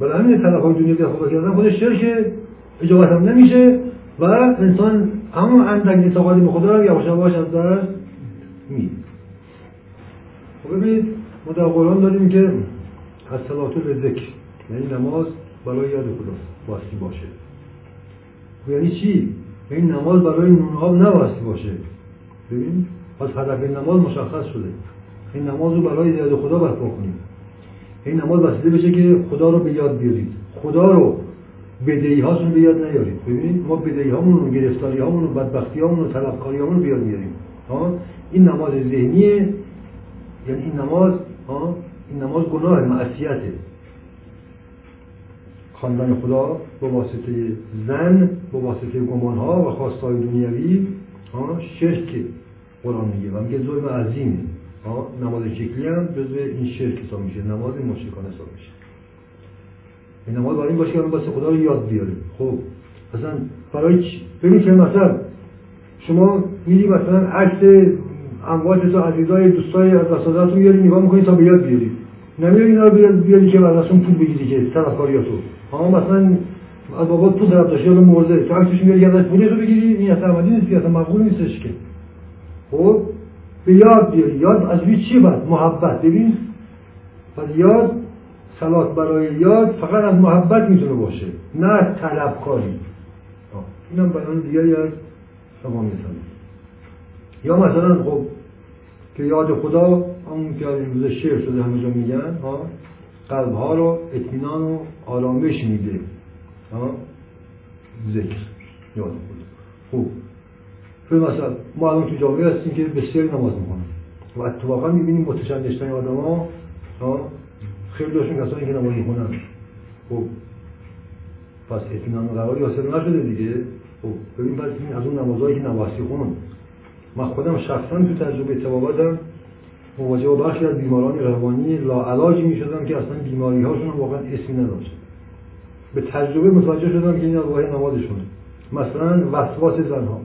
برای همین طرف های دنیا خدا کردن خودش شرکه. اجابت هم نمیشه. و انسان همون اندک اعتقادی به خدا یواش یواش از دست می خب ببینید ما در قرآن داریم که از به ذکر یعنی نماز برای یاد خداست واسطی باشه. خب یعنی چی؟ این نماز برای نونها نواسطی باشه. ببین پس هدف نماز مشخص شده. این نماز رو برای یاد خدا باید بکنیم. این نماز وسیله بشه که خدا رو به یاد بیارید. خدا رو بدهی هاشون به یاد نیارید ببینید ما بدهی هامون رو گرفتاری هامون رو بدبختی هامون رو طلبکاری هامون رو به یاد میاریم. این نماز ذهنیه. یعنی این نماز ها؟ این نماز گناه معصیته. خواندن خدا با واسطه زن با واسطه گمان ها و خواستهای دنیوی شرک قرآن میگه. و میگه ظلم عظیمه. نماز شکلی هم جزء این شرک حساب میشه. نماز مشرکان حساب نماز برای این باشه که خدا رو یاد بیاریم خب مثلا برای چی؟ ببین که مثلا شما میری مثلا عکس اموات تو عزیزای دوستای از دستازت رو میاری نگاه می‌کنی تا به یاد بیاری. نمیاری اینا رو بیاری که ازشون پول بگیری که طرفکاریاتو ها مثلا از بابا پول طرف داشتی یا مرده. تو عکسش میاری ازش پولی رو بگیری این اصلا عملی نیست اصلا مقبول نیستش که. خب به یاد بیاری. یاد از چی باید محبت. ببین پس یاد سلات برای یاد فقط از محبت می‌تونه باشه نه از طلبکاری. این هم بیان دیگری از می‌تونه. یا مثلا خب که یاد خدا همون که از روز شعر شده همه جا میگن ها قلب ها رو اطمینان و آرامش میده. ها ذکر یاد خدا. خوب. به مثلا ما الان تو جامعه هستیم که بسیاری نماز می‌کنن و اتفاقا می‌بینیم متشنجشتن آدم ها خیلی داشتون کسانی که نماز می‌خونن خب پس اطمینان قراری حاصل نشده دیگه. خب ببین پس این از اون نمازهایی که نواسی خون من خودم شخصا تو تجربه تبابتم مواجه با بخشی از بیماران روانی لاعلاجی می شدم که اصلا بیماری هاشون واقعا اسمی نداشت. به تجربه متوجه شدم که این از نمازشونه. مثلا وسواس زنها.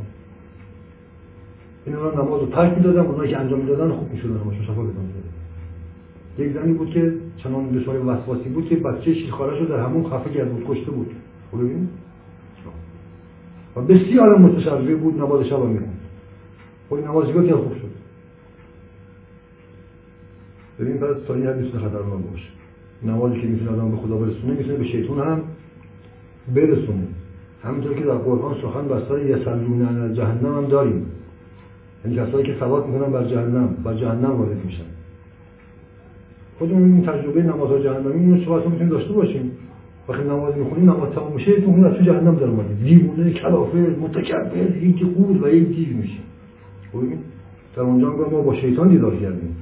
این نماز رو ترک می‌دادم اونایی که انجام می‌دادن خوب می‌شدن همشون شفا پیدا یک زنی بود که چنان دچار وسواسی بود که بچه شیرخوارش رو در همون خفه بود کشته بود. خب ببین و بسیار متشربه بود نماز شب می‌خوند. خب این نماز که خوب شد. ببین پس این حد می‌تونه خطرناک باشه. نمازی که می‌تونه آدم به خدا برسونه می‌تونه به شیطان هم برسونه. همینطور که در قرآن سخن بستر یسلون عن جهنم هم داریم. یعنی کسایی که ثبات می‌کنن بر جهنم بر جهنم وارد میشن. خودمون این تجربه نماز جهنمی رو شما می‌تونیم داشته باشیم. وقتی نماز می‌خونیم نماز تمام میشه تو از تو جهنم در اومدید دیوونه کلافه متکبر هیچ قول و یک دیو میشیم خب در اونجا ما با شیطان دیدار کردیم.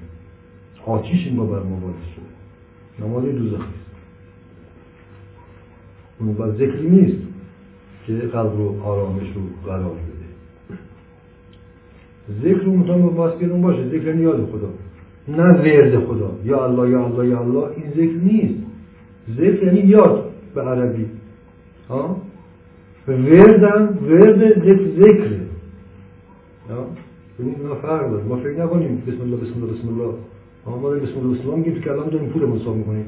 آتیش این با بر ما وارد شده نماز دوزخی اون با ذکری نیست که قلب رو آرامش رو قرار بده. ذکر اون باشه. ذکر یاد خدا. نه ورد خدا. یا الله یا الله یا الله. این ذکر نیست. ذکر یعنی یاد به عربی. ها؟ وردم ورد ذکر ذکره ببین اینا فرق ما فکر نکنیم بسم الله بسم الله بسم الله. ما بسم الله بسم الله میگیم تو کلام داریم پول حساب می‌کنیم.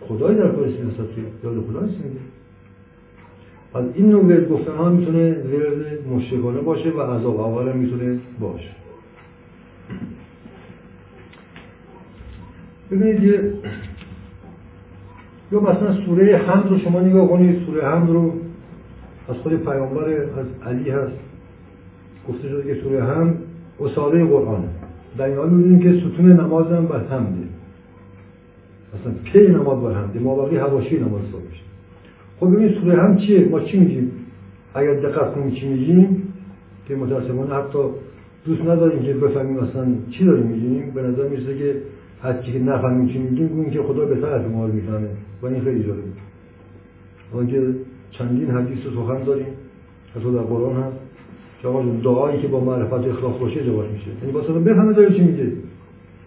خدای در کار اسم هست یاد خدا نیست پس این نوع ورد گفتن ها می‌تونه ورد مشرکانه باشه و عذاب آور می‌تونه باشه. ببینید یه یا مثلا سوره حمد رو شما نگاه کنید. سوره حمد رو از خود پیامبر از علی هست. گفته شده که سوره حمد اصاله قرآن در این حال که ستون نماز هم بر حمده. اصلا پی نماز بر حمده؟ ما باقی حواشی نماز حساب میشه خب ببین سوره هم چیه؟ ما چی میگیم؟ اگر دقت کنیم چی میگیم؟ که متاسفانه حتی دوست نداریم که بفهمیم اصلا چی داریم میگیم. به نظر می‌رسه که هرچی که نفهمیم چی میگیم گوییم که خدا بهتر از ما رو می‌فهمه و این خیلی جالبه آنکه چندین حدیث و سخن داریم. از در قرآن هست. که آقا دعایی که با معرفت اخلاص باشه جواب میشه. یعنی واسه بفهمه داره چی میگه.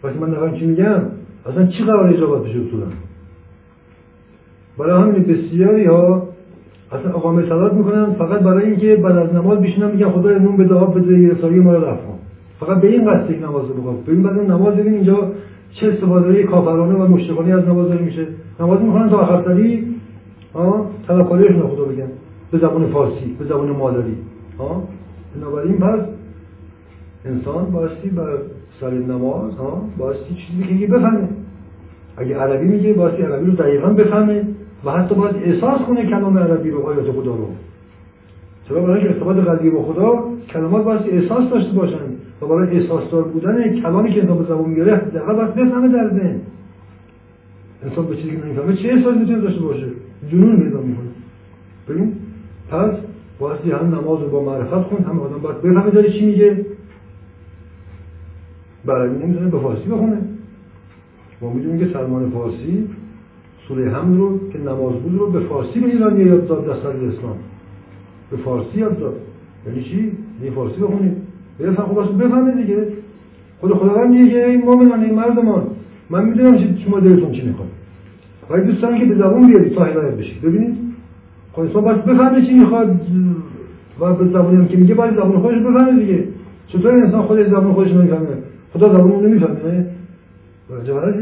وقتی من نفهم چی میگم اصلا چی قرار اجابت بشه اصولا برای همین بسیاری ها اصلا اقامه صلات می‌کنن فقط برای اینکه بعد از نماز بشینن میگن خدا نون به دعا بده رسالی ما رو فقط به این قصد نماز رو ببین بعد نماز ببین اینجا چه استفاده کافرانه و مشرکانه از نماز داره میشه. نماز می‌کنن تا آخر سری ها طلبکاریشون خدا بگن. به زبان فارسی به زبان مادری. بنابراین پس انسان بایستی بر سر نماز ها چیزی که بفهمه. اگه عربی میگه بایستی عربی رو دقیقا بفهمه و حتی باید احساس کنه کلام عربی رو آیات خدا رو. چرا؟ برای ارتباط قلبی با خدا کلمات باید احساس داشته باشن. برای احساس دار بودن کلامی که انسان به زبان میاره دقیقا باید بفهمه در ذهن انسان به چیزی نمی‌فهمه چه احساس می‌تونه داشته باشه؟ جنون پیدا می‌کنه. ببین پس بایستی هم نماز رو با معرفت کن هم آدم باید بفهمه داره چی میگه. برای نمی‌تونه به فارسی بخونه. ما می‌دونیم که سلمان فارسی سوره هم رو که نماز بود رو به فارسی به ایرانی یاد داد در اسلام به فارسی یاد داد. یعنی چی؟ یعنی فارسی بخونید بفهم خب بفهمه دیگه. خود خداوند میگه این مؤمنان این مردمان من می‌دونم شما دلتون چی می‌خواد. ولی دوست که به زبون بیارید تا هدایت بشید. ببینید؟ خب انسان باید بفهمه چی می‌خواد و به زبونی هم که میگه باید زبون خودش بفهمه دیگه. چطور انسان خودش زبون خودش نمی‌فهمه؟ خدا زبون نمی‌فهمه. جوهر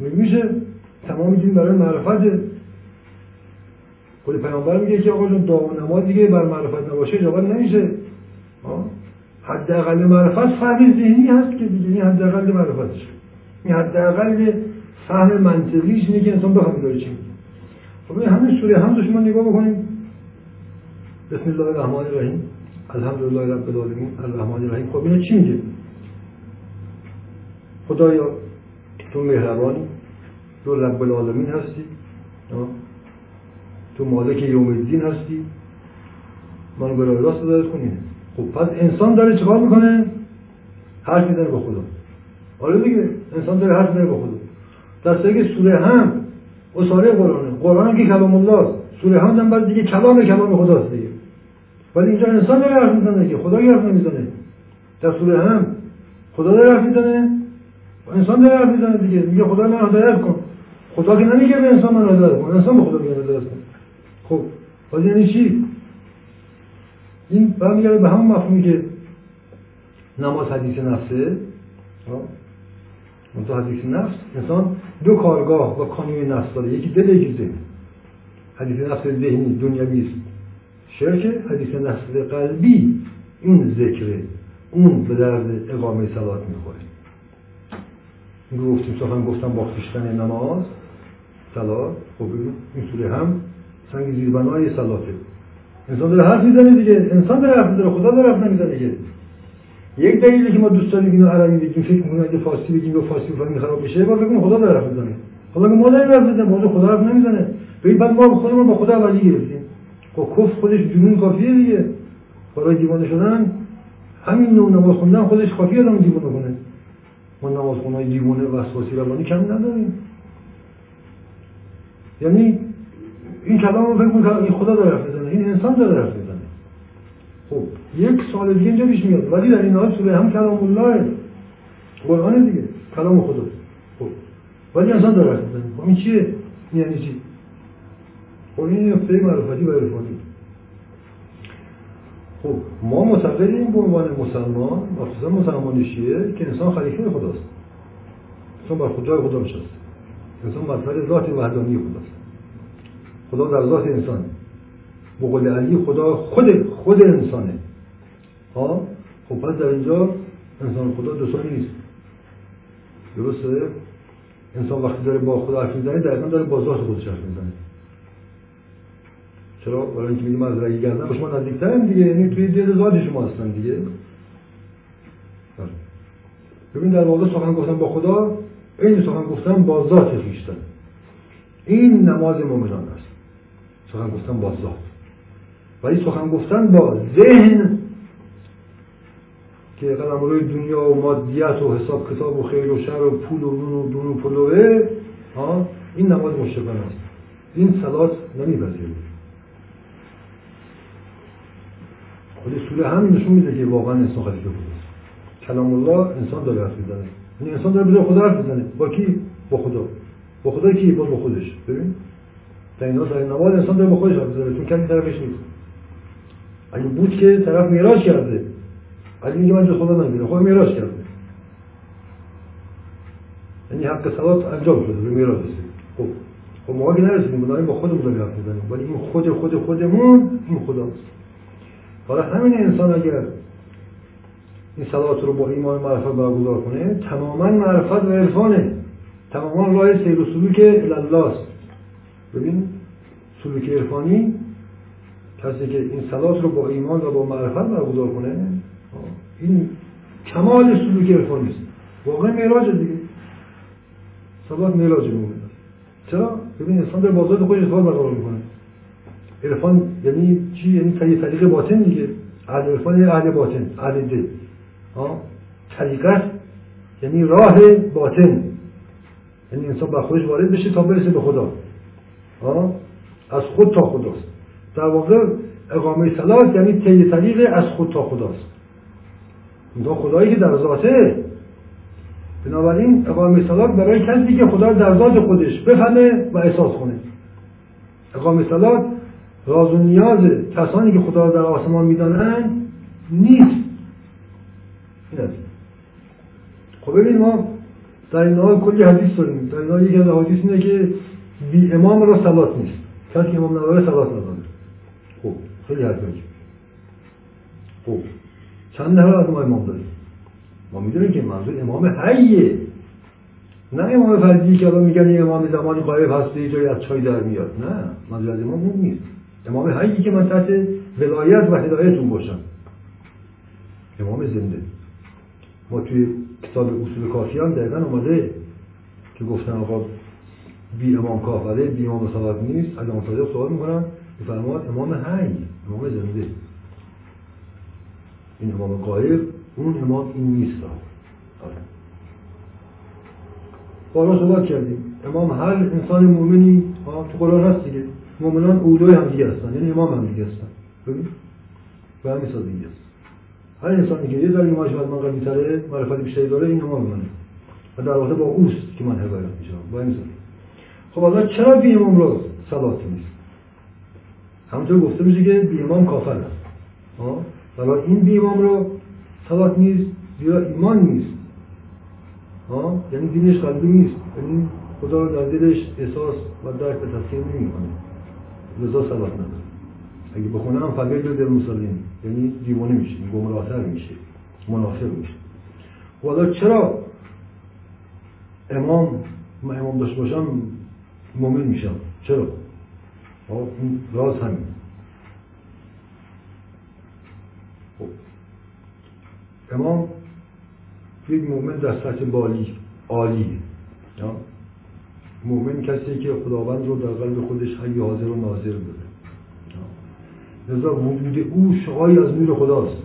میشه. تمام دین برای معرفت. خود پیامبر میگه که آقا جون دعا و نماز دیگه بر معرفت نباشه اجابت نمیشه. حداقل معرفت فهم ذهنی هست که دیگه این حداقل معرفتش. این حداقل فهم منطقیش اینه که انسان بفهمه داره چی خب همین سوره هم شما نگاه بکنیم. بسم الله الرحمن الرحیم. الحمدلله رب العالمین. الرحمن الرحیم. خب اینا چی میگه؟ خدایا تو مهربانی تو رب العالمین هستی. تو مالک یوم الدین هستی. منو به راه راست هدایت کنی خب پس انسان داره چیکار می‌کنه؟ حرف می‌زنه به خدا آره دیگه انسان داره حرف می‌زنه به خدا دسته که سوره هم اصاره قرآنه. قرآن که کلام الله سوره هم هم دیگه کلام کلام خداست دیگه. ولی اینجا انسان داره حرف می‌زنه که خدا حرف نمی‌زنه در سوره هم خدا داره حرف می‌زنه. انسان داره حرف می‌زنه دیگه. میگه خدا من هدایت کن. خدا که نمیگه به انسان من هدایت کن. انسان به خدا میگه هدایت کن. خب ولی یعنی چی؟ این برمیگرده به همون مفهومی که نماز حدیث نفسه. منتها حدیث نفس انسان دو کارگاه و کانون نفس داره. یکی دل یکی ذهن. حدیث نفس ذهنی دنیوی است. شرک حدیث نفس قلبی اون ذکره. اون به درد اقامه صلات می‌خوره. این گفتیم سخن گفتم با خشتن نماز صلات. خب این سوره هم سنگ زیربنای صلاته انسان داره حرف می‌زنه دیگه. انسان داره حرف می‌زنه خدا داره حرف نمی‌زنه دیگه. یک دلیلی که ما دوست داریم اینو عربی بگیم فکر می‌کنیم اگه فارسی بگیم و فارسی بفهمیم خراب میشه با بگیم خدا داره حرف می‌زنه. خدا ما داریم حرف می‌زنه موضوع خدا حرف نمی‌زنه. ببین بعد ما خودمون با خدا اولی گرفتیم. خب کف خودش جنون کافیه دیگه. برای دیوانه شدن همین نوع نماز خوندن خودش کافیه آدم دیوانه کنه. ما نماز خونهای دیوانه وسواسی روانی کم نداریم. یعنی این کلام رو فکر می‌کنم خدا داره حرف این انسان داره حرف می‌زنه. خب یک سال دیگه اینجا پیش میاد. ولی در این حال سوره هم کلام الله قرآن دیگه کلام خدا. خب ولی انسان داره حرف می‌زنه. خب این چیه؟ یعنی چی؟ خب این نقطه معرفتی و عرفانی. خب ما معتقدیم به عنوان مسلمان مخصوصا مسلمان شیعه که انسان خلیفه خداست. انسان بر خدای خدا نشسته. انسان مظهر ذات وحدانی خداست. خدا در ذات انسان. بقول علی خدا خود خود انسانه. ها؟ خب پس در اینجا انسان خدا دوستانی نیست. درسته؟ انسان وقتی داره با خدا حرف می‌زنه دقیقا داره با ذات خودش حرف می‌زنه. چرا؟ برای اینکه میگیم از رگی گردن شما نزدیکترم دیگه یعنی توی دل ذات شما هستن دیگه. بله. ببین در واقع سخن گفتن با خدا این سخن گفتن با ذات خیشتن. این نماز مؤمنان است. سخن گفتن با ذات. ولی سخن گفتن با ذهن که قدم روی دنیا و مادیت و حساب کتاب و خیر و شر و پول و دون و دون و پلوه این نماز مشرکان است این صلات نمیپذیره خود سوره همین نشون میده که واقعا انسان خلیفه خداست کلام الله انسان داره حرف می‌زنه این انسان داره به خدا حرف می‌زنه با کی با خدا با خدا کی با خودش ببین در این نماز انسان داره با خودش حرف می‌زنه چون کسی طرفش نیست اگه بود که طرف میراج کرده. ولی میگه من جز خدا نمیره خود میراج کرده. یعنی حق صلات انجام شده به میراج رسید. خب. خب ما که نرسیدیم بنابراین با خودمون داریم حرف می‌زنیم ولی این خود خود خودمون این خداست. حالا همین انسان اگر این صلات رو با ایمان معرفت برگزار کنه تماما معرفت و عرفانه. تماما راه سیر و سلوک الله است ببین سلوک عرفانی کسی که این صلات رو با ایمان و با معرفت برگزار کنه این کمال سلوک عرفانی است واقعا معراج دیگه. صلات معراج مومن چرا؟ ببین انسان در بازار خودش اثبات برقرار می‌کنه. عرفان یعنی چی؟ یعنی طریق باطن دیگه. اهل عرفان یعنی اهل باطن اهل دل. طریقت یعنی راه باطن. یعنی انسان با خودش وارد بشه تا برسه به خدا. از خود تا خداست. در واقع اقامه صلات یعنی طی طریق از خود تا خداست. اون خدایی که در ذاته بنابراین اقامه صلات برای کسی که خدا در ذات خودش بفهمه و احساس کنه. اقامه صلات راز و نیاز کسانی که خدا در آسمان می‌دانند نیست. این خب ببین ما در این حال کلی حدیث داریم. در این حال یکی از حدیث اینه که بی امام را سلات نیست. کسی امام نداره سلات نداره. خب خیلی حرف خب چند نفر از ما امام داریم؟ ما می‌دونیم که منظور امام حیه. نه امام فردی که الان میگن امام زمانی قایب هسته جایی از چای در میاد. نه منظور از امام اون نیست. امام حیی که من تحت ولایت و هدایتون باشم. امام زنده. ما توی کتاب اصول کافیان دقیقا اومده که گفتن آقا بی امام کافره بی امام صلات نیست. اگه امام صادق سوال می‌کنم. بفرماد امام حی امام زنده. این امام قایب اون امام این نیست. آره. بارا صحبت کردیم. امام هر انسان مؤمنی تو قرآن هست دیگه. مؤمنان اولوی هم دیگه هستن یعنی امام هم دیگه هستن. ببین؟ به همین سادگی است هر انسانی که یه ذره ایمانش از من قوی تره معرفت بیشتری داره این امام منه. و در واقع با اوست که من حقایق میشم با این خب حالا چرا بی امام رو صلات نیست؟ همونطور گفته میشه که بی امام کافر است حالا این بی امام رو صلات نیست زیرا ایمان نیست. یعنی دینش قلبی نیست. یعنی خدا رو در دلش احساس و درک و تسکین نمی‌کنه. لذا صلات نداره. اگه بخونم فقیر دل مسلم. یعنی دیوانه میشه گمراهتر میشه منافق میشه. حالا چرا امام من امام داشته باشم مؤمن میشم؟ چرا؟ این راز همین خب. امام یک مؤمن در سطح بالی عالی مؤمن کسی که خداوند رو در قلب خودش حی حاضر و ناظر بوده لذا وجود او شعایی از نور خداست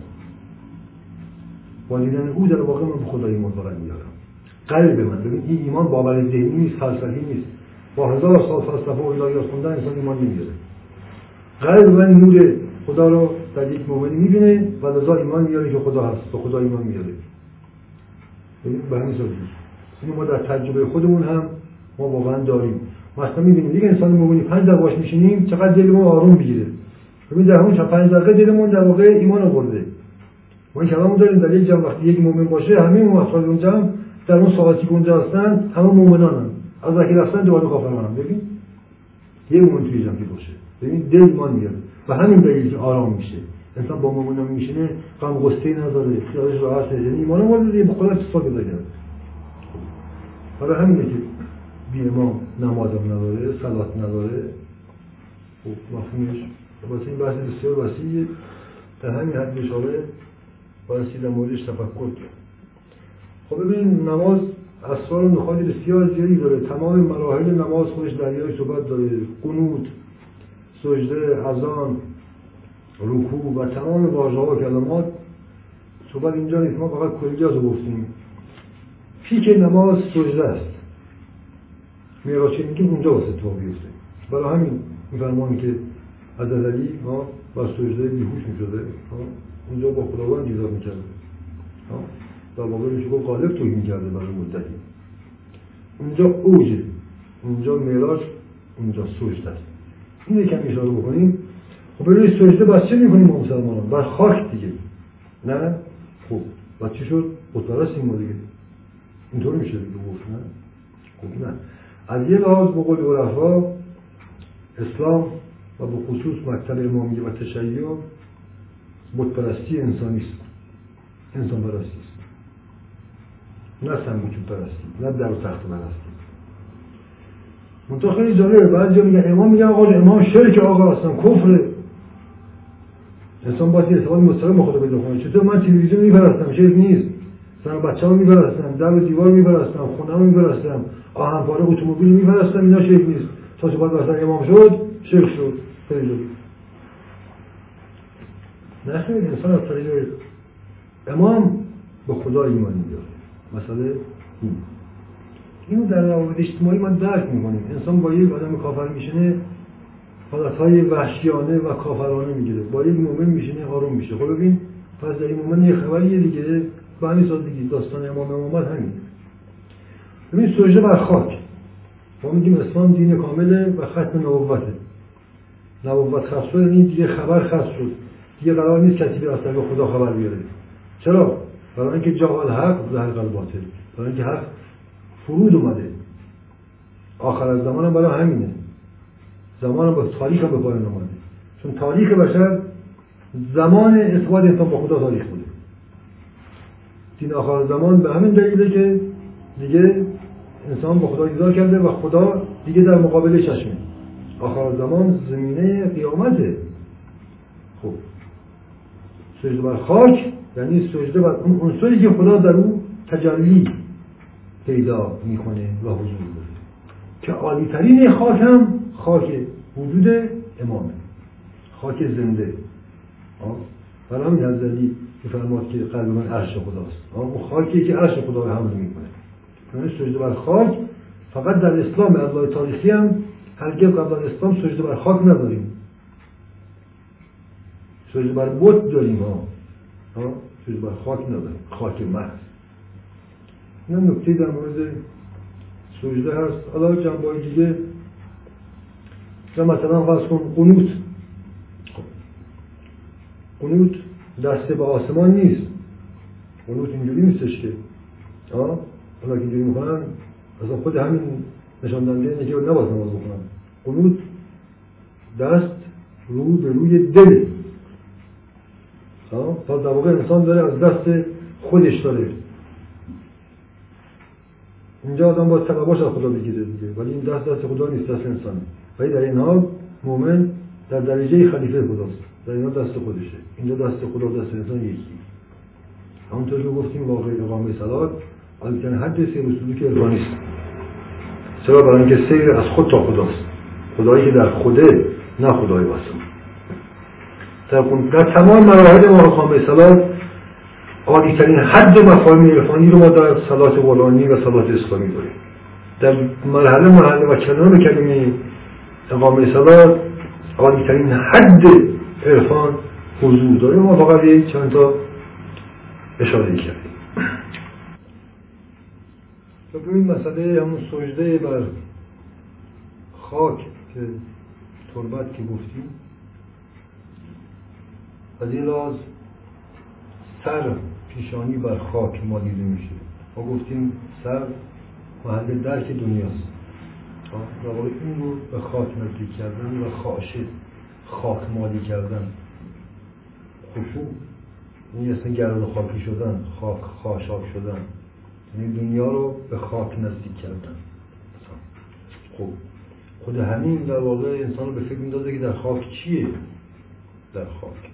با دیدن او در واقع من به خدا ایمان فقط میارم قلب من ببین این ایمان باور ذهنی نیست فلسفی نیست با هزار سال فلسفه و الهیات خوندن انسان ایمان نمیاره قلب من نور خدا رو در یک مؤمنی می‌بینه و لذا ایمان میاره که خدا هست به خدا ایمان میاره ببین به همین اینو ما در تجربه خودمون هم ما واقعا داریم. مثلا می‌بینیم یک انسان مؤمنی پنج دقیقه باش میشینیم چقدر دل ما آروم بگیره ببین در همون پنج دقیقه دلمون در واقع ایمان آورده. ما این کلامو داریم در یک جمع وقتی یک مؤمن باشه همه اون اونجا در اون ساعتی که اونجا هستن همه مؤمنان از وقتی رفتن دوباره کافران ببین یه مؤمن توی جمع باشه. ببین دل ایمان میاره و همین دلیل که آرام میشه. انسان با مؤمنان میشینه غم غصه نداره خیالش راحته یعنی ایمان دیگه به خدا اتصال پیدا کرده حالا همینه که بی امام نمازم نداره صلات نداره. خب مفهومش؟ واسه این بحث بسیار وسیعه در همین حد اشاره بایستی در موردش تفکر کرد. خب ببین نماز اسرار نخواهی بسیار زیادی داره. تمام مراحل نماز خودش دریای صحبت داره. قنوت سجده ازان رکوع و تمام واژه ها و کلمات. صحبت اینجا نیست. ما فقط کلیات رو گفتیم. پیک نماز سجده است. میراچه میگیم اونجا واسه تو بیفته برای همین میفرمان که از علی ها بر سجده بیهوش می‌شده. اونجا با خداوند دیدار می‌کرده. در واقع میشه گفت غالب توهین کرده برای مدتی اونجا اوجه اونجا میراج اونجا سجده است. این یکم اشاره بکنیم. خب روی سجده بس چه می‌کنیم ما مسلمانان؟ بر خاک دیگه. نه؟ خب و چی شد؟ بتپرستیم ما دیگه. اینطور میشه دیگه گفت نه؟ خب نه. از یه لحاظ به قول عرفا اسلام و به خصوص مکتب امامیه و تشیع بتپرستی انسانی است انسان پرستی است. نه سنگوچوب پرستی نه در تخت پرستی. منطقه خیلی جالبه بعضی میگن امام میگن آقا امام شرک آقا اصلا کفره. انسان باید یه استفاده مستقیم خدا پیدا کنه. چطور من تلویزیون میپرستم؟ شرک نیست. زن بچه ها میپرستم در و دیوار میپرستم خونه میپرستم آهن پاره اتومبیل میپرستم اینا شرک نیست. تا چه باید مثلا امام شد شرک شد. خیلی نه خیلی انسان از طریق امام به خدا ایمان میاره مسئله این. اینو در روابط اجتماعی ما درک می‌کنیم انسان با یک آدم کافر میشنه حالتهای وحشیانه و کافرانه می‌گیره. با یک مومن میشینه آروم میشه. خب ببین پس در این مومن یه خبریه دیگه به همین سادگی. داستان امام امامت همین. ببین سجده بر خاک. ما میگیم اسلام دین کامله و ختم نبوته. نبوت خاص شد یعنی دیگه خبر شد. دیگه قرار نیست کسی به خدا خبر بیاره. چرا؟ برای اینکه جا الحق زهر الباطل برای اینکه حق فرود اومده. آخر از زمان برای همینه. زمان با تاریخ به پایان اومده. چون تاریخ بشر زمان اثبات انسان با خدا تاریخ بوده. دین آخر زمان به همین دلیله که دیگه انسان با خدا دیدار کرده و خدا دیگه در مقابل چشمه. آخر زمان زمینه قیامته. خب. سجده بر خاک یعنی سجده بر اون عنصری که خدا در اون تجلی پیدا می‌کنه و حضور داره که عالی ترین خاک هم خاک وجود امامه. خاک زنده. برای همین حضرتی فرماد که قلب من عرش خداست. اون خاکی که عرش خدا رو حمل می‌کنه. یعنی سجده بر خاک فقط در اسلام از تاریخی هم هرگز قبل از اسلام سجده بر خاک نداریم. سجده بر بت داریم ها سجده بر خاک نداریم خاک محض این نکته در مورد سجده هست. حالا جنبه دیگه یا مثلا فرض کن قنوت. خب. قنوت دسته به آسمان نیست. قنوت اینجوری نیستش که حالا که اینجوری می‌کنن اصلا خود همین نشان دهنده اینه که نباید نماز بکنن قنوت دست رو به روی دل. تا در واقع انسان داره از دست خودش داره. اینجا آدم باید طلباش از خدا بگیره دیگه. ولی این دست دست خدا نیست دست انسانه. ولی در این حال مؤمن در درجه خلیفه خداست. در این دست خودشه. اینجا دست خدا دست انسان یکی. همونطور که گفتیم واقع اقامه صلات البته حد سیر رسولی که ارفانی است چرا؟ برای اینکه سیر از خود تا خداست. خدایی که در خوده نه خدای واسه در, تمام مراحل اقامه صلات عالیترین حد مفاهیم عرفانی رو ما در صلات قرآنی و صلات اسلامی داریم. در مرحله مرحله و کنار کلمه اقامه صلات عالیترین حد عرفان حضور داره ما فقط یک چند تا اشاره کردیم. ببین مسئله همون سجده بر خاک که تربت که گفتیم. از این سر پیشانی بر خاک ما دیده میشه. ما گفتیم سر محل درک دنیاست. و این رو به خاک نزدیک کردن و خاشه خاک مالی کردن. خشوع این اصلا گرد خاکی شدن خاک خاشاک شدن. یعنی دنیا رو به خاک نزدیک کردن. خب. خود همین در واقع انسان رو به فکر میندازه که در خاک چیه؟ در خاک.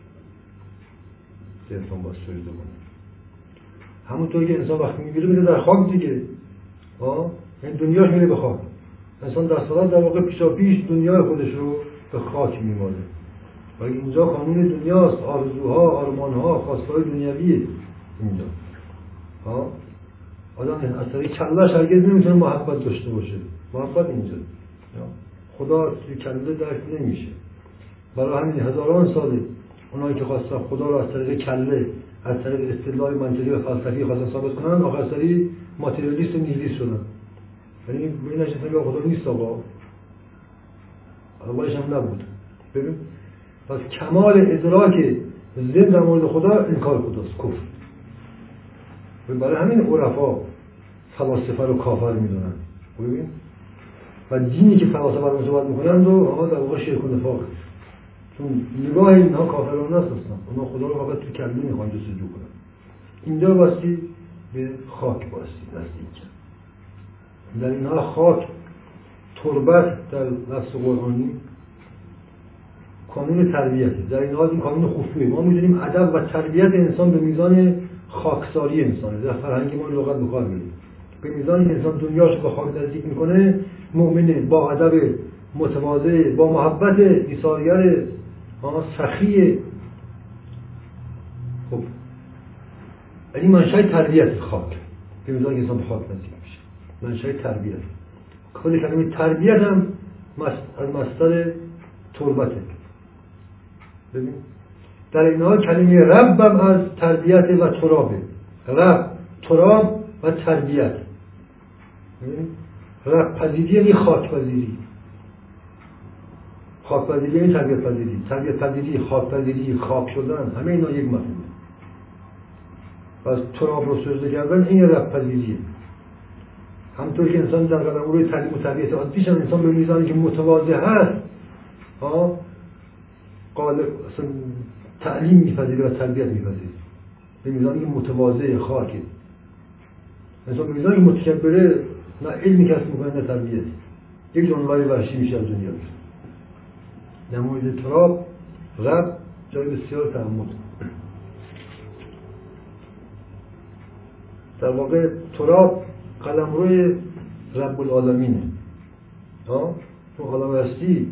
که انسان باید سجده کنه همونطور که انسان وقتی میبیره میره در خاک دیگه. آه؟ این دنیاش میره به خاک. انسان در صورت در واقع پیشا پیش دنیای خودش رو به خاک میماله. و اینجا قانون دنیاست. آرزوها آرمانها خواستهای دنیویه اینجا. ها آدم از طریق کلش هرگز نمی‌تونه محبت داشته باشه. محبت اینجا. خدا توی کله درک نمیشه. برای همین هزاران ساله اونایی که خواستن خدا رو از طریق کله از طریق استدلال منطقی و فلسفی خواستن ثابت کنن آخر سری ماتریالیست و نیهیلیست شدن. یعنی این نشستن که خدا نیست آقا. اولش هم نبود. ببین پس کمال ادراک ذهن در مورد خدا انکار خداست کفر. برای همین عرفا فلاسفه رو کافر می‌دونن. ببین و دینی که فلاسفه رو صحبت می‌کنن رو آقا در واقع شرک و چون نگاه اینها کافرانه است اصلا اونا خدا رو فقط تو کله می‌خوان جستجو کنن. اینجا باستی به خاک باستی نزدیک در اینها خاک تربت در نفس قرآنی کانون تربیت. در این حال این کانون خفیه. ما می‌دونیم ادب و تربیت انسان به میزان خاکساری انسانه. در فرهنگ ما لغت بکار میدیم به میزانی که انسان دنیاش به خاک نزدیک می‌کنه مؤمنه با ادب متواضع با محبت ایثارگر سخی خب. یعنی منشأ تربیت خاک. به که انسان به خاک نزدیک میشه. منشأ تربیت. کل کلمه تربیت هم از مستر تربته ببین. در این حال کلمه ربم از تربیت و ترابه. رب تراب و تربیت. رب پذیری یعنی خاک پذیری. خاک پذیری یعنی تربیت پذیری تربیت پذیری خاک پذیری خاک شدن. همه اینا یک مفهومه پس تراب رو سجده کردن این رب پذیریه. همطور که انسان در قدم روی تعلیم و تربیت عادیش هم انسان به میزانی که متواضع هست ها قالب تعلیم میپذیره و تربیت میپذیره. به میزانی که متواضع خاکه انسان به میزانی که متکبره نه علمی کسب می‌کنه نه تربیت. یک جانور وحشی میشه از دنیا در مورد تراب رب جای بسیار تعمد در واقع تراب قلم روی رب العالمینه ها؟ تو عالم هستی.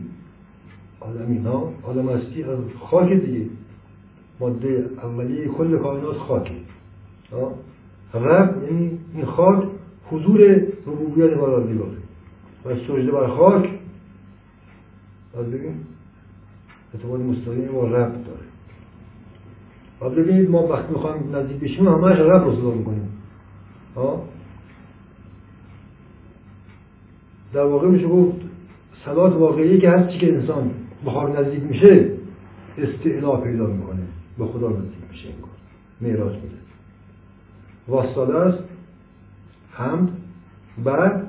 عالمین ها؟ عالم هستی از خاک دیگه. ماده اولیه کل کائنات خاکه رب یعنی این خاک حضور ربوبیت پروردگار و سجده بر خاک. از بگیم اعتبار مستقیم با رب داره. و ببینید ما وقتی می‌خوایم نزدیک بشیم همش رب رو صدا می‌کنیم. در واقع میشه گفت صلات واقعی که هستی که انسان بخار نزدیک میشه استعلا پیدا می‌کنه. به خدا نزدیک میشه این کار. میراج میده. واسطاده است حمد بعد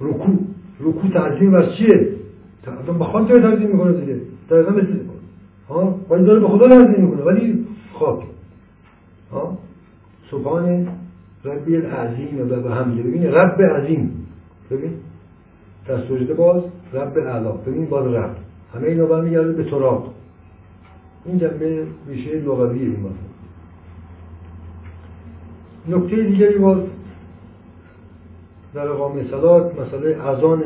رکوع. رکوع تعظیم بر چیه؟ به خاطر تعظیم می‌کنه دیگه. دقیقا مثل ها؟ ولی داره به خدا تعظیم می‌کنه. ولی خاک. ها؟ سبحان ربی العظیم و به هم ببین رب عظیم. ببین. در سجده باز رب اعلا. ببین باز رب. همه اینا برمیگرده به تراب این جنبه ریشه لغوی این مفهوم نکته دیگری باز. در اقامه صلات مسئله اذان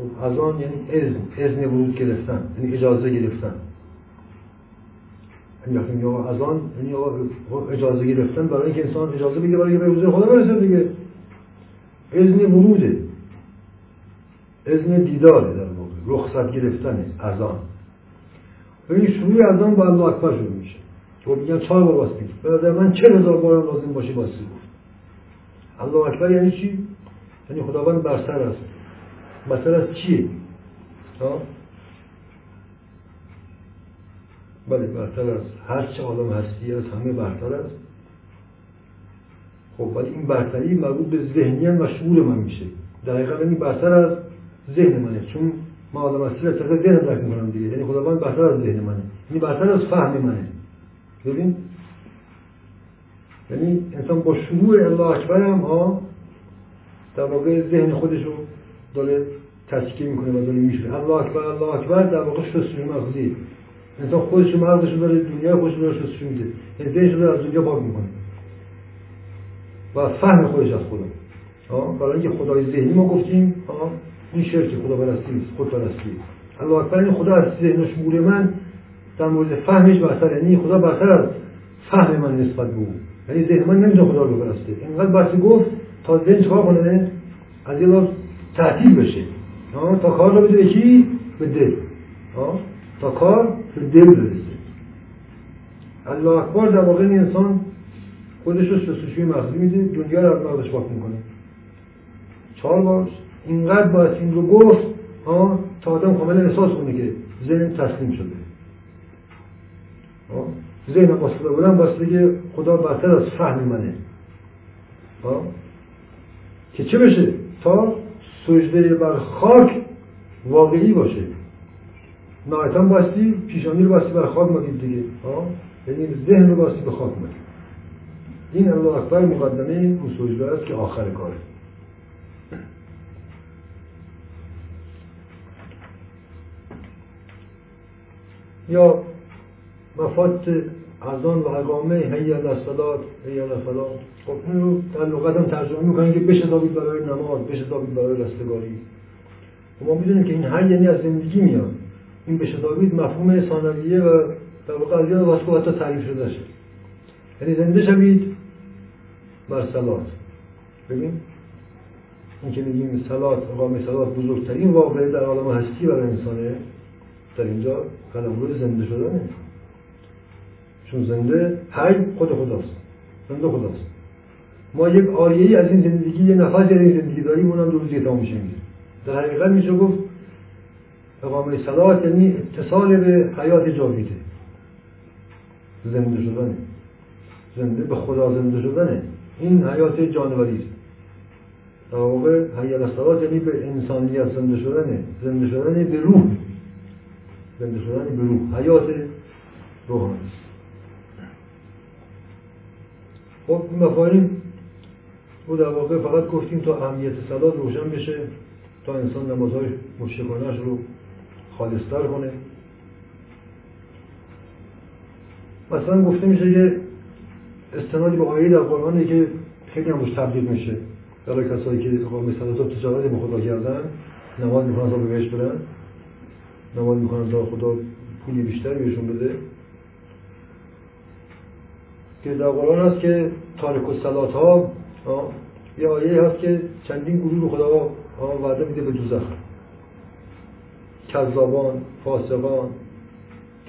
خب اذان یعنی اذن. اذن ورود گرفتن یعنی اجازه گرفتن. یعنی آقا اذان یعنی اجازه گرفتن برای اینکه انسان اجازه بگیره برای به خدا برسه دیگه. اذن وروده اذن دیداره در واقع رخصت گرفتن اذان. ببین شروع اذان با الله اکبر شروع میشه. تو میگن چهار بار واسه برادر من چه هزار بار لازم باشه واسه الله اکبر یعنی چی؟ یعنی خداوند برتر است. برتر از چیه؟ بله برتر از هر چه عالم هستی از همه برتر است. خب ولی این برتری مربوط به ذهنیت و شعور من میشه. دقیقا این برتر از ذهن منه چون ما عالم هستی را طریق ذهن درک می‌کنم دیگه. یعنی خداوند برتر از ذهن منه. یعنی برتر از فهم منه. ببین؟ یعنی انسان با شروع الله اکبر هم ها در واقع ذهن خودش رو داره تسکیه می‌کنه و داره میشه. الله اکبر الله اکبر در واقع شستشوی مغزی. انسان خودش مغزش داره دنیا خودش داره شستشو میده ذهنش داره از دنیا پاک می‌کنه. و فهم خودش از خدا. برای اینکه خدای ذهنی ما گفتیم این شرک خدا پرستی است خود پرستی الله اکبر این خدا از ذهن شعور من در مورد فهمش برتر یعنی خدا برتر از فهم من نسبت او. یعنی ذهن من نمی‌تونه خدا رو برسته اینقدر بحثی گفت تا ذهن چکار کنه؟ از یه تعطیل بشه. تا کار رو بده کی؟ به دل. تا کار به دل برسه. الله اکبر در واقع انسان خودش رو شستشوی مغزی میده دنیا رو از مغزش پاک می‌کنه. چهار بار اینقدر باید این رو گفت تا آدم کاملا احساس کنه که ذهن تسلیم شده. ذهن باسته بودن باسته خدا برتر از فهم منه. که چه بشه؟ تا سجده بر خاک واقعی باشه. نایتان باستی پیشانی رو باستی بر خاک مگید دیگه. یعنی ذهن رو باستی به خاک مگید این الله اکبر مقدمه اون سجده است که آخر کاره یا مفاد اذان و اقامه هی الصلات هی الصلات. خب این رو در لغت هم ترجمه می‌کنن که بشتابید برای نماز بشتابید برای رستگاری. و ما می‌دونیم که این هر یعنی از زندگی میاد. این بشتابید مفهوم ثانویه و در واقع از یاد واسکو حتی تعریف شده شد. یعنی زنده شوید بر سلات ببین؟ این که میگیم سلات اقامه سلات بزرگترین واقعه در عالم هستی برای انسانه در اینجا قلمرو زنده شدنه. چون زنده حی خود خداست. زنده خداست. ما یک آریه از این زندگی یه نفس از این زندگی داریم اونم دو روزی تمام میشه در حقیقت میشه گفت اقامه صلات یعنی اتصال به حیات جاویده. زنده شدنه. زنده به خدا زنده شدنه. این حیات جانوری است. در واقع حیات صلات یعنی به انسانیت زنده شدنه. زنده شدنه به روح. زنده شدن به روح. حیات روحانی خب این مفاهیم او در واقع فقط گفتیم تا اهمیت صلات روشن بشه تا انسان نمازهای مشکانش رو خالصتر کنه. مثلا گفته میشه که استنادی به آیه در قرآنه که خیلی همش تبدیل میشه. برای کسایی که اقامه صلات و تجارت به خدا کردن نماز می‌کنن تا به بهش برن نماز می‌کنن تا خدا پولی بیشتری بهشون بده. که در قرآن هست که تارک و سلات ها یه آیه هست که چندین گروه رو خدا وعده میده به دوزخ. کذابان فاسقان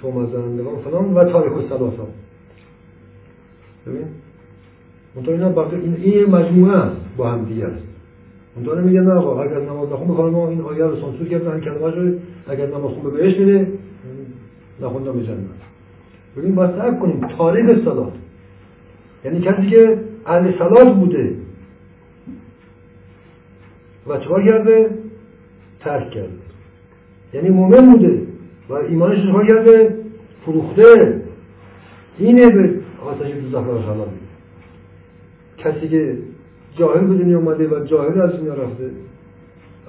تومزنندگان فلان و تارک و سلات ها. ببین؟ منطقه اینا این, این مجموعه است با هم دیگه است. میگه نه آقا اگر نماز نخون بخوام ما این آیه رو سانسور کردن کلمه رو اگر نماز خون بهش میده نخوندم به جنت. ببین باید سعب کنیم. تاریخ صلات. یعنی کسی که اهل صلات بوده و چکار کرده؟ ترک کرده. یعنی مومن بوده و ایمانش چکار کرده؟ فروخته. اینه به آتش دوزخ رو کسی که جاهل به دنیا اومده و جاهل از دنیا رفته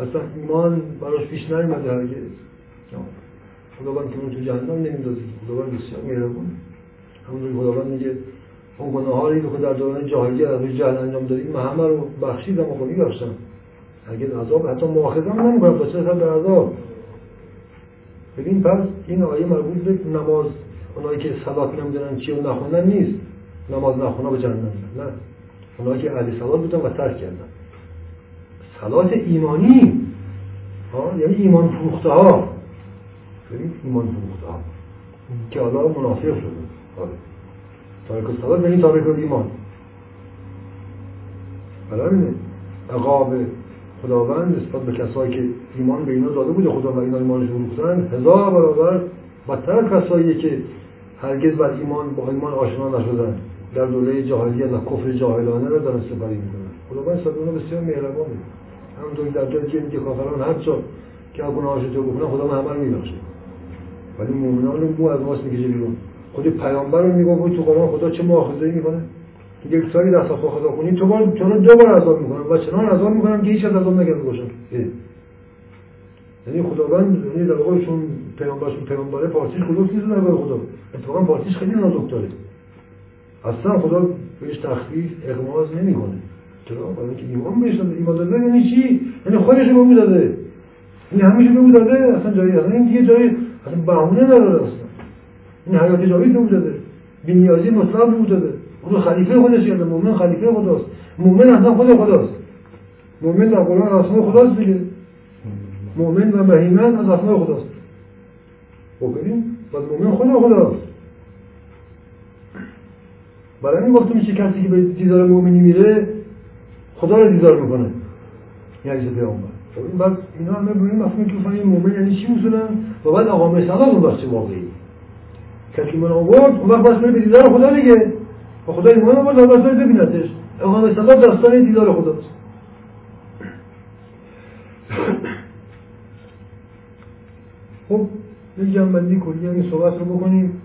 اصلا ایمان براش پیش نیومده هرگز. خداوند که اون تو جهنم نمیندازه. خداوند بسیار مهربون. همونجوری خداوند میگه اون گناهایی که در دوران جاهلیت از جهل انجام دادیم من همه رو بخشیدم و خب میبخشم اگر عذاب حتی مؤاخذه هم نمی‌کنم تا چه در عذاب. ببین پس این آیه مربوط به نماز. اونایی که صلات نمی‌دونن چی و نخونن نیست. نماز نخونه به جهنم نه. اونایی که اهل صلات بودن و ترک کردن. صلات ایمانی. ها؟ یعنی ایمان فروخته ها ببین ایمان فروخته ها که حالا منافق شده. آره. تارک الصلات یعنی تارک ایمان برای عقاب خداوند نسبت به کسایی که ایمان به اینا داده بوده خدا و اینا ایمانش فروختن هزار برابر بدتر کسایی که هرگز بر ایمان با ایمان آشنا نشدن. در دوره جاهلیت و کفر جاهلانه رو دارن سپری می‌کنن. خداوند نسبت به بسیار مهربانه همونطور در جایی که میگه کافران هر جا که گناهاش تو بکنن خدا همه رو میبخشه. ولی مؤمنان مو از ماست می‌کشه بیرون. خود پیامبر رو میگه تو قرآن خدا چه مؤاخذه‌ای می‌کنه؟ یک سالی دست خدا کنی تو بار چون دو بار عذاب می‌کنن و چنان عذاب می‌کنن که هیچ از عذاب نگرفته باشن یعنی خداوند یعنی در واقع چون پیامبرشون پیامبره پارسیش خدا نیست در خدا؟ اتفاقا پارسیش خیلی نازک داره. اصلا خدا بهش تخفیف اغماز نمی‌کنه. چرا؟ برای اینکه ایمان بهش داده. ایمان داده یعنی چی؟ یعنی خودش رو داده. یعنی همیشه داده. اصلا جایی اصلا این دیگه جایی اصلا بهونه نداره اصلا. این حیات جایی بگو داده بی‌نیازی مطلق بگو داده اون خلیفه خودش کرده مؤمن خلیفه خداست مؤمن اصلا خود خداست مؤمن در قرآن اسماء خداست دیگه. مؤمن و مهیمن از اسماء خداست ببینیم پس مؤمن خود خداست برای این وقت میشه کسی که به دیدار مؤمنی میره خدا رو دیدار می‌کنه. یعنی پیامبر. خب بعد اینا همه به این مفهوم که این مؤمن یعنی چی اصولا؟ و بعد آقا مثلا اون وقت واقعی. کسی من آورد اون وقت بس به دیدار خدا دیگه. و خدا ایمان آورد و بس ببینتش. آقا مثلا داستان دیدار خداست. خب یک جنبندی کلی این صحبت رو بکنیم.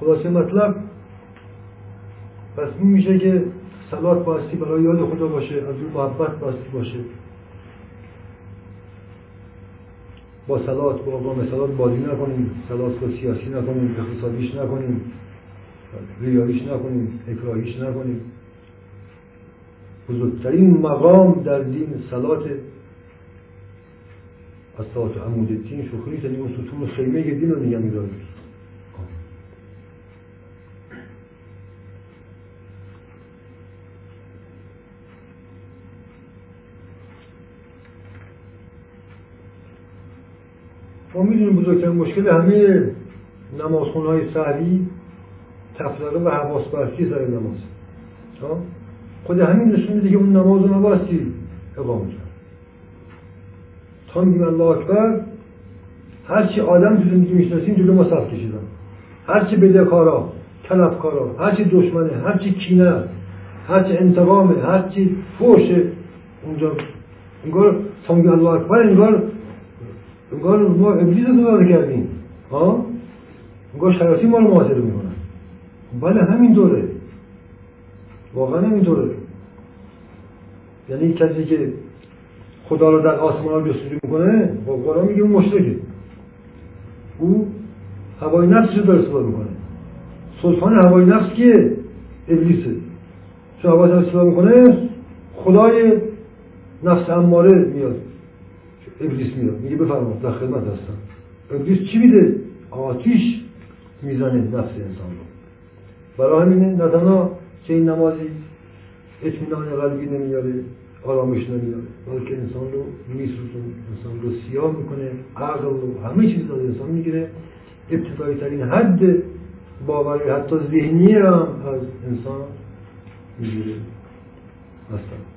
خلاصه مطلب پس میشه که سلات باستی برای یاد خدا باشه از اون محبت باستی باشه. با سلات با با سلات بازی نکنیم سلات رو سیاسی نکنیم اقتصادیش نکنیم ریاییش نکنیم اکراهیش نکنیم. بزرگترین مقام در دین سلات از سلات عمود دین شخری یعنی اون ستون خیمه دین رو نگه میداریم. ما می‌دونیم بزرگترین مشکل همه نمازخونه های سهری تفلقه و حواس برسی سر نماز. خود همین نشون میده که اون نماز رو نباستی اقامه کرد تا میگیم الله اکبر هرچی آدم تو زندگی می‌شناسیم جلو ما صف کشیدن هرچی بدهکارا طلبکارا هرچی دشمنه هرچی کینه هرچی انتقامه هرچی فوشه اونجا انگار تا میگیم الله اکبر انگار انگار ما ابلیس رو داره کردیم. ها انگار شیاطین ما رو محاصره می‌کنن. بله همین دوره واقعا همین دوره یعنی کسی که خدا رو در آسمان جستجو می‌کنه با خب قرآن میگه اون مشرکه. او هوای نفسش رو داره استفاده می‌کنه. سلطان هوای نفس که ابلیسه. چون هوای نفس استفاده می‌کنه خدای نفس اماره میاد. ابلیس میاد. میگه بفرمایید در خدمت هستم. ابلیس چی میده؟ آتیش می‌زنه نفس انسان رو. برای همینه نه چه این نمازی اطمینان قلبی نمیاره آرامش نمیاره بلکه انسان رو میسوزون انسان رو سیاه می‌کنه عقل رو همه چیز از انسان می‌گیره. ابتدایی ترین حد باوری حتی ذهنی هم از انسان می‌گیره. هستن